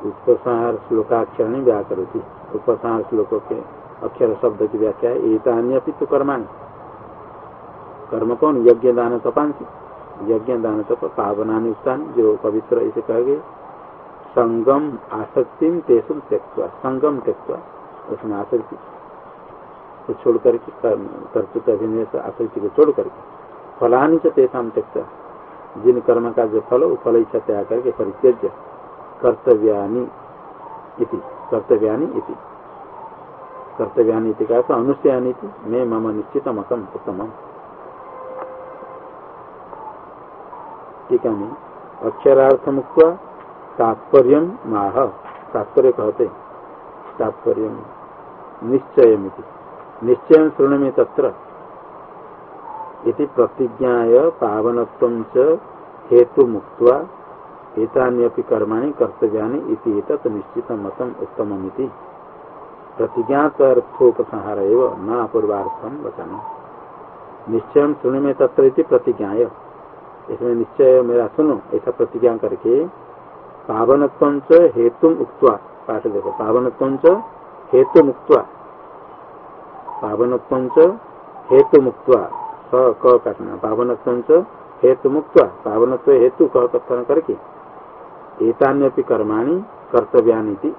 उपसंहार श्लोकाक्षर नहीं व्याकरोती। उपसंहार श्लोकों के अक्षर शब्द की व्याख्या है एतान्यपि तो कर्माणी। कर्म कौन? यज्ञ दान तपांसी यज्ञ दान तप पावनानी स्थान जो पवित्र इसे कह गए संगम आसक्ति तेसु त्यक्वा संगम त्यक्वा उसमें आसक्ति। को छोड़ करके कर्तृत्व अभिनय आसक्ति को छोड़ करके फलानी से तेसाम त्यक्ता जिन कर्म का जो फल वो फल इच्छा त्याग करके परित्यज्य। कर्तव्यानी इति इति। कर्तव्यानी का अनुष्यानी थी मैं मम निश्चित मतम उत्तम। ठीक है अक्षरार्थ मुक्त तात्पर्य माह तात्पर्य कहते तात्पर्य निश्चय निश्चय शुण में तत्र। इति प्रतिज्ञाय पावनत्व हेतु मुक्त्वा एतान्यपि कर्माणि कर्तव्यानि निश्चित मतम उत्तममिति। प्रतिज्ञात अर्थोपसंहार न अपूर्वार्थम वचन निश्चय सुन में तत्र प्रतिज्ञा इसमें निश्चय मेरा सुनो, ऐसा प्रतिज्ञा करके, पावनत्व हेतु उक्त्वा, पाठ देखो, पावनत्व हेतु मुक्त्वा पावनत्व हेतु मुक्त्वा स, क काटना हेतु मुक्त पावनत्व हेतु कह कथन करके। एतान्यपि कर्माणि कर्तव्यानीति।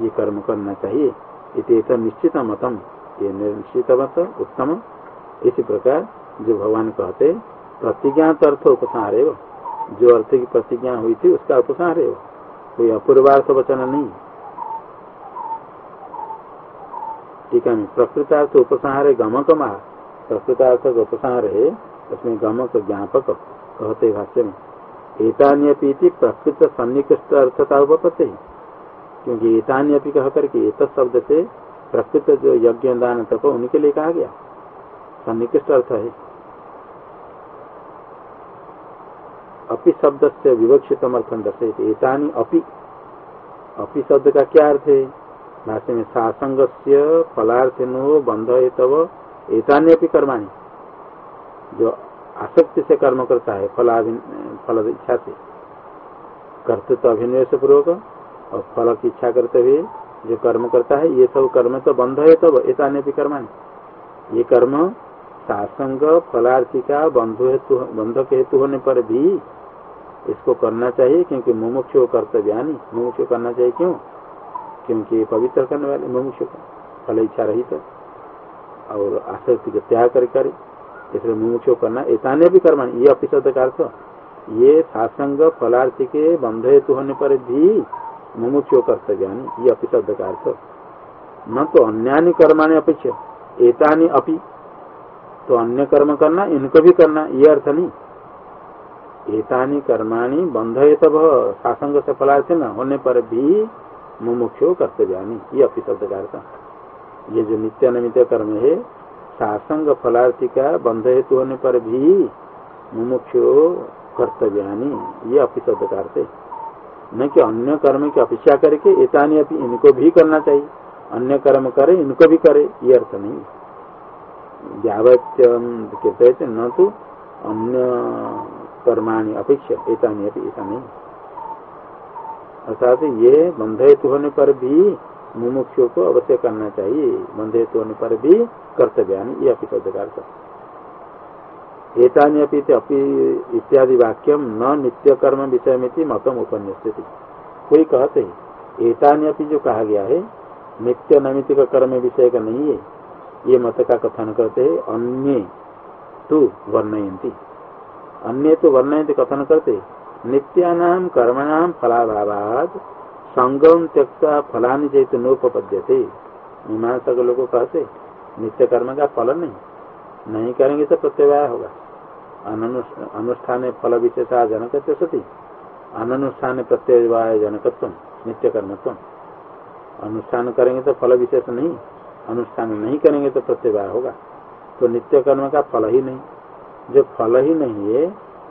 ये कर्म करना चाहिए। इत निश्चित मतम ये निश्चित मत उत्तम इसी प्रकार जो भगवान कहते प्रतिज्ञात अर्थ उपसार जो अर्थ की प्रतिज्ञा हुई थी, उसका उपसार है कोई अपूर्वार्थ वचन नहीं। ठीक है, प्रकृतार्थ उपसार है गमक महा प्रकृतार्थ उपसार है, उसमें गमक ज्ञापक कहते भाष्य में। एतान्यपी प्रकृत सन्निकृष्ट अर्थता उपपत्ति क्योंकि एतान्यपी कह करके एक शब्द से प्रकृत जो यज्ञ दान तप उनके लिए कहा गया। सन्निकृष्ट अर्थ है। अपि शब्द से विवक्षित अर्थम दर्शित एतानी अपि। अपि शब्द का क्या अर्थ है? भाष्य में सासंग से फलार्थिनो बंध तब एतान्यपि कर्माणी। जो आसक्ति से कर्म करता है, फल फल इच्छा से। कर्तृत्व अभिनिवेश पूर्वक, और फल की इच्छा करते हुए जो कर्म करता है, ये सब कर्म तो बंध है तब एतान्य भी कर्म ये कर्म सासंग फलार्थी का बंधु हेतु बंध के हेतु होने पर भी इसको करना चाहिए, क्योंकि मुमुक्षु कर्तव्यानी मुमुक्ष करना चाहिए क्यों? क्योंकि पवित्र करने वाले मुमुक्ष फल इच्छा रहित तो। और आसक्ति का त्याग कर करे। इसलिए मुमुक्षु करना एतान्य भी कर्मा ये अपिशब्द का अर्थ ये सासंग फलार्थी के बंध हेतु होने पर भी मुमुक्षु कर्तव्यानी ये अपिशब्द का अर्थ न तो अन्यानि कर्माणी अपेक्षा, एतानी अपि। तो अन्य कर्म करना, इनको भी करना, ये अर्थ नहीं। एतानी कर्माणी बंध तब सासंग से फलार्थ न होने पर भी मुमुक्षु कर्तव्यानी ये अपी शब्द का अर्थ ये जो नित्य कर्म है सासंग फलार्थी का बंध हेतु होने पर भी मुमुक्षु कर्तव्यानी, ये अपी शब्द का अर्थ है न कि अन्य कर्म की अपेक्षा करके एतानी अपनी इनको भी करना चाहिए। अन्य कर्म करे, इनको भी करे, ये अर्थ नहीं थे न तो अन्य कर्माणी अपेक्षा ऐसा नहीं ऐसा नहीं अर्थात ये बंध हेतु होने पर भी मुमुक्षु को अवश्य करना चाहिए। हेतु होने पर भी कर्तव्य ये अपनी पदकार अपी इत्यादि वाक्यम न नित्य कर्म विषय में मतम उपन्यास कोई कहते एतानी अपी जो कहा गया है, नित्य नैमित्तिक कर्म विषय का नहीं है, ये मत का कथन करते है, अन्य तो वर्णयंती अन्य तो वर्णयंती कथन करते नित्यानाम कर्मणाम फलाभावाद संगम त्यक्ता फलानी चैत नोपद्य थे मीमांसक लोग कहते नित्य कर्म का फल नहीं। नहीं करेंगे तो प्रत्यवाय होगा। अनुष्ठान फल विशेषा जनक सती। अनुष्ठान प्रत्यवाय जनकत्व नित्य कर्मत्व अनुष्ठान करेंगे तो फल विशेष नहीं। अनुष्ठान नहीं करेंगे तो प्रत्यवाय होगा। तो नित्य कर्म का फल ही नहीं। जो फल ही नहीं है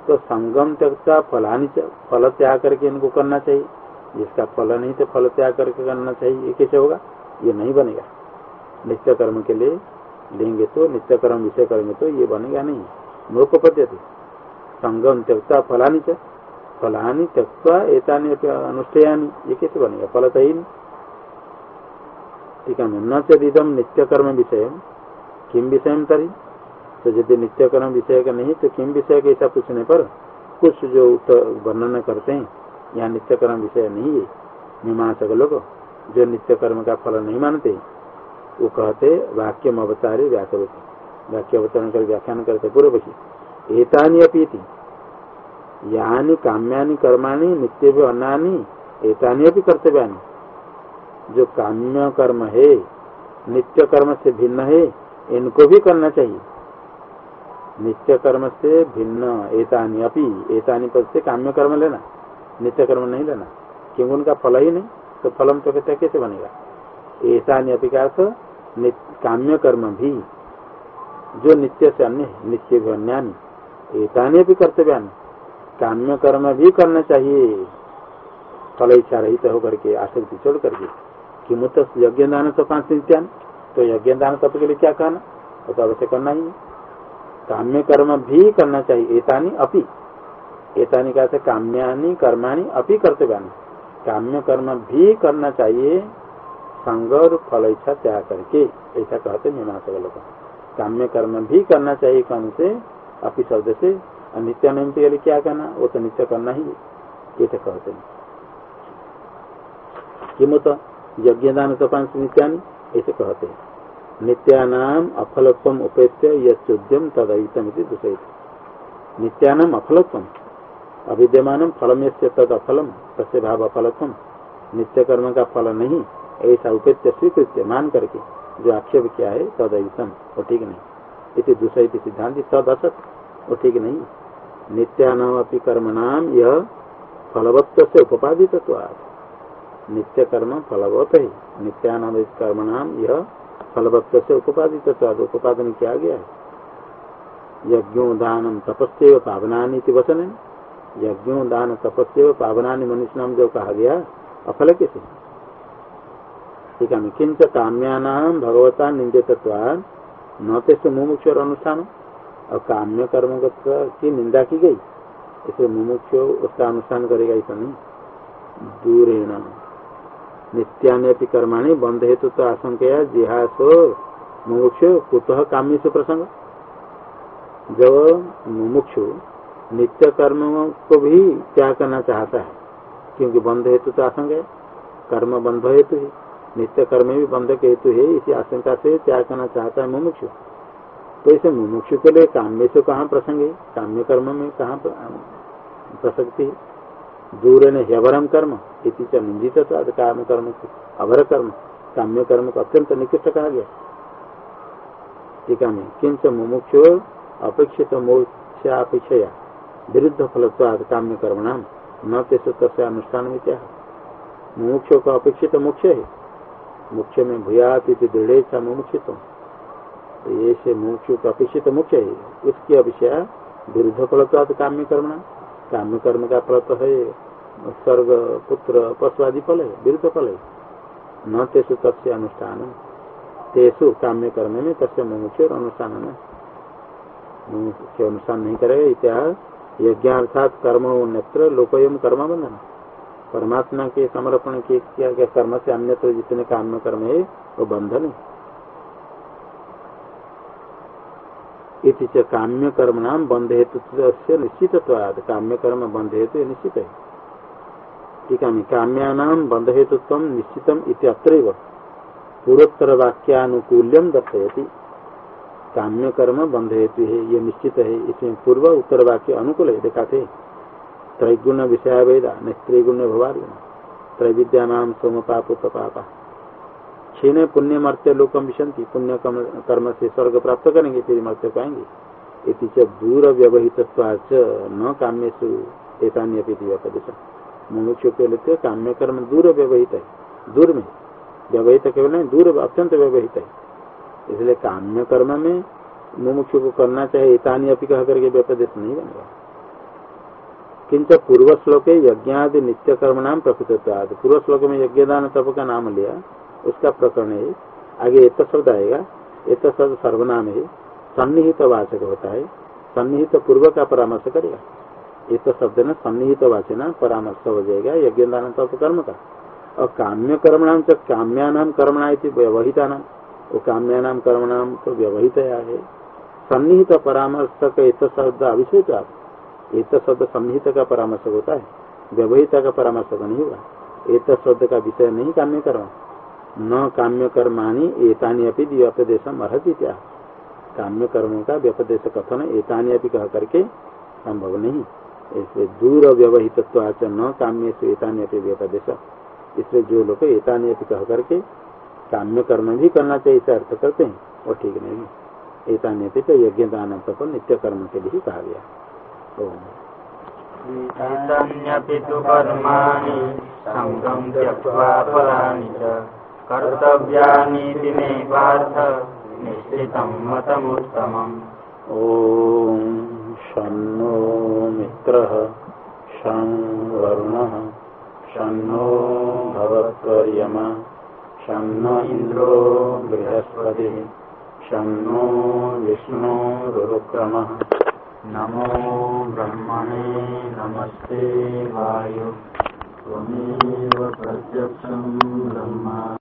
तो संगम त्यक्ता फलानी फल त्याग करके इनको करना चाहिए। जिसका फल नहीं तो फल त्याग करके करना चाहिए। ये कैसे होगा? ये नहीं बनेगा। नित्य कर्म के लिए लेंगे तो नित्य कर्म, विषय करेंगे तो ये बनेगा नहीं। नोपद्य संगम त्यक्ता फलानी फलानी त्यक्ता एता अनुष्ठयानी। ये कैसे बनेगा? फल तो ही नहीं। ठीक है, न चदिदम नित्य कर्म विषय। किम विषय तरी? तो यदि नित्य कर्म विषय का नहीं तो किम विषय का ऐसा पूछने पर कुछ जो वर्णन करते हैं यहाँ नित्य कर्म विषय नहीं है। मीमांसक लोग जो नित्य कर्म का फल नहीं मानते, वो कहते वाक्य अवतारे व्याकवती वाक्य अवतरण कर व्याख्यान करते पूर्व की एतानी अपीति। यानी काम्यानि कर्माणी नित्य भी अन्नानी, एतानी अपनी कर्तव्यानी। जो काम्य कर्म है, नित्य कर्म से भिन्न है, इनको भी करना चाहिए। नित्य कर्म से भिन्न, एतानी अपी, एतानी पद से काम्य कर्म लेना। नित्य कर्म नहीं लेना। क्योंकि उनका फल ही नहीं तो फलम तो कहते कैसे बनेगा? ऐसा का काम्य कर्म भी, जो नित्य से अन्य नित्य भी अन्य एतानी भी कर्तव्य काम्य कर्म भी करना चाहिए। फल इच्छा रहित तो होकर के, आसक्ति छोड़ करके किमुत यज्ञ दान तो पाँच नित्यान तो यज्ञ दान तप के लिए क्या कहना? वो तो अवश्य करना ही काम्य कर्म भी करना चाहिए एतानी अपी एतानी का काम्यानी कर्माणी अपी कर्तव्यानी। काम्य कर्म भी करना चाहिए, संग और फल इच्छा त्याग करके, ऐसा कहते मीमांसा लोग। काम्य कर्म भी करना चाहिए कौन से, अपी शब्द से नित्यानंद के लिए क्या करना, वो तो नित्य करना ही ये तो कहते हैं। किमुत यज्ञदान तपांश नित्यानि, ऐसे कहते हैं। नित्यानाम अफलत्व उपेत्य योद्यम तदयुतम दूषित नित्यानाम अफलत्व अविद्यमान फलम से तद अफलम, तस्य भाव अफलत्व नित्य कर्म का फल नहीं, ऐसा उपेत्य स्वीकृत्य मान करके जो आक्षेप किया है, तदयुतम, वो ठीक नहीं। इसे दूसरी सिद्धांत तद असत वो ठीक नहीं। नित्यानाम अपनी कर्मणाम यह फलवत्व से उपादित नित्य कर्म फलवत है नित्यानंद कर्म नाम यह फलवत्व से उपादित उपादन किया गया है। यज्ञो दान तपस्व पावना वचन। यज्ञो दान तपस्व पावना मनुष्य नाम जो कहा गया, अफल कैसे। ठीक है किंच काम्यानाम भगवता निंदितत्वाद न तो मुमुक्ष और अनुष्ठान और काम्य कर्म की निंदा की गई, इसलिए मुमुक्ष उसका अनुष्ठान करेगा, ऐसा नहीं। दूरेण। नित्यान्य कर्माणी बंध हेतु तो आशंका जिहासो मुमुक्ष कुतः काम्य से प्रसंग। जब मुमुक्षु नित्य कर्म को भी त्याग करना चाहता है, क्योंकि बंध हेतु तो आशंका है, कर्म बंध हेतु है, नित्य कर्म भी बंध के हेतु है, इसी आशंका से त्याग करना चाहता है मुमुक्ष। तो इसे मुमुक्षु के लिए काम्य से कहाँ प्रसंग है? काम्य कर्म में कहाँ प्रसक्ति है? दूर ने ह्यवरम कर्म, इति निंदित काम कर्म अवर कर्म, काम्य कर्म को अत्यंत निकृष्ट कहा गया। टीका में किंच मुमुक्षु अपेक्षित मोक्षापेक्षया विरुद्ध फलत्वाद काम्य कर्म नाम न तेसु तस्य अनुष्ठान में क्या मुमुक्ष का अपेक्षित तो मोक्ष है। मोक्ष में भूयात दृढ़ इच्छा मुमुक्षित तो ये से मुमुक्ष का अपेक्षित तो मोक्ष है। उसकी अपेक्षा विरुद्ध फलत्वाद काम्य कर्म नाम काम्य कर्म का फल तो है। स्वर्ग, पुत्र, पशु आदि फल है। विरुद्ध फल है। न तेसु तस्य अनुष्ठान तेसु काम्य कर्म में तस्य मुमुक्ष और अनुष्ठान में। मुमुक्ष अनुष्ठान नहीं करेगा इतिहास यज्ञ अर्थात कर्म नेत्र लोकयम कर्म बंधन परमात्मा के समर्पण के किया गया कर्म से अन्य तो जितने काम कर्म है, वो बंधन है। इति काम्य कर्म नाम बंध हेतु से निश्चित काम्य कर्म बंध हेतु निश्चित है। ठीक है काम्यानाम बंध हेतुत्व इत्यत्र पूर्वोत्तर वाक्यानुकूल्यम दर्शयती। काम्य कर्म बंध हेतु है, ये निश्चित है इसमें पूर्व उत्तर वाक्य अनुकूल है देखा थे त्रैगुण विषय वेदा न त्रिगुण भवार्गुण त्रैविद्या नाम सोम पाप पापा क्षीण पुण्य मर्त्य लोकम विशंति पुण्य कर्म से स्वर्ग प्राप्त करेंगे, फिर मर्त्य पाएँगे। इति दूर व्यवहित न काम्य एतान्य मुमुक्षु के लिए काम्य कर्म दूर व्यवहित है, दूर में। व्यवहित केवल नहीं, दूर अत्यंत व्यवहित है। इसलिए काम्य कर्म में मुमुक्षु को करना चाहिए। इतानी अपी कह करके व्यपदेश नहीं बनेगा किंच पूर्व श्लोक यज्ञादि नित्य कर्म नाम प्रकृत पूर्व श्लोक में यज्ञ दान तप का नाम लिया। उसका प्रकरण है। आगे एक शब्द आएगा। एक शब्द सर्वनाम है। सन्निहित वाचक होता है। सन्निहित पूर्व का परामर्श करेगा एक शब्द न सन्निहित वाचना परामर्श हो जाएगा यज्ञ दान तप कर्म का। और काम्य कर्म नाम तो काम्या नाम कर्मणा व्यवहिता नाम वो काम्या नाम कर्म नाम तो व्यवहित है सन्निहित परामर्शक एक शब्द अभिषेक आप एक शब्द सन्निहित का परामर्शक होता है? व्यवहिता का परामर्शक नहीं होगा एक शब्द का विषय नहीं काम्य कर्म। न काम्य कर्माणी एतानी अपनी व्यपदेशम अर्ति क्या काम्य कर्मों का व्यपदेश कथन एतानी अपनी कह करके संभव नहीं। इसलिए दूर व्यवहित न काम्य से एतानी अपनी व्यपदेश। इसलिए जो लोग एतानी अपनी कह करके काम्य कर्म भी करना चाहिए इसे अर्थ करते हैं। वो ठीक नहीं एतानी तो यज्ञ दान तप नित्य कर्म के लिए ही कहा गया। ॐ शन्नो मित्रः शं वरुणः शन्नो भवत्वर्यमा शन्न इन्द्रो बृहस्पतिः। विष्णु रुक्रमः नमो ब्रह्मणे नमस्ते वायु। त्वमेव प्रत्यक्षं ब्रह्मा।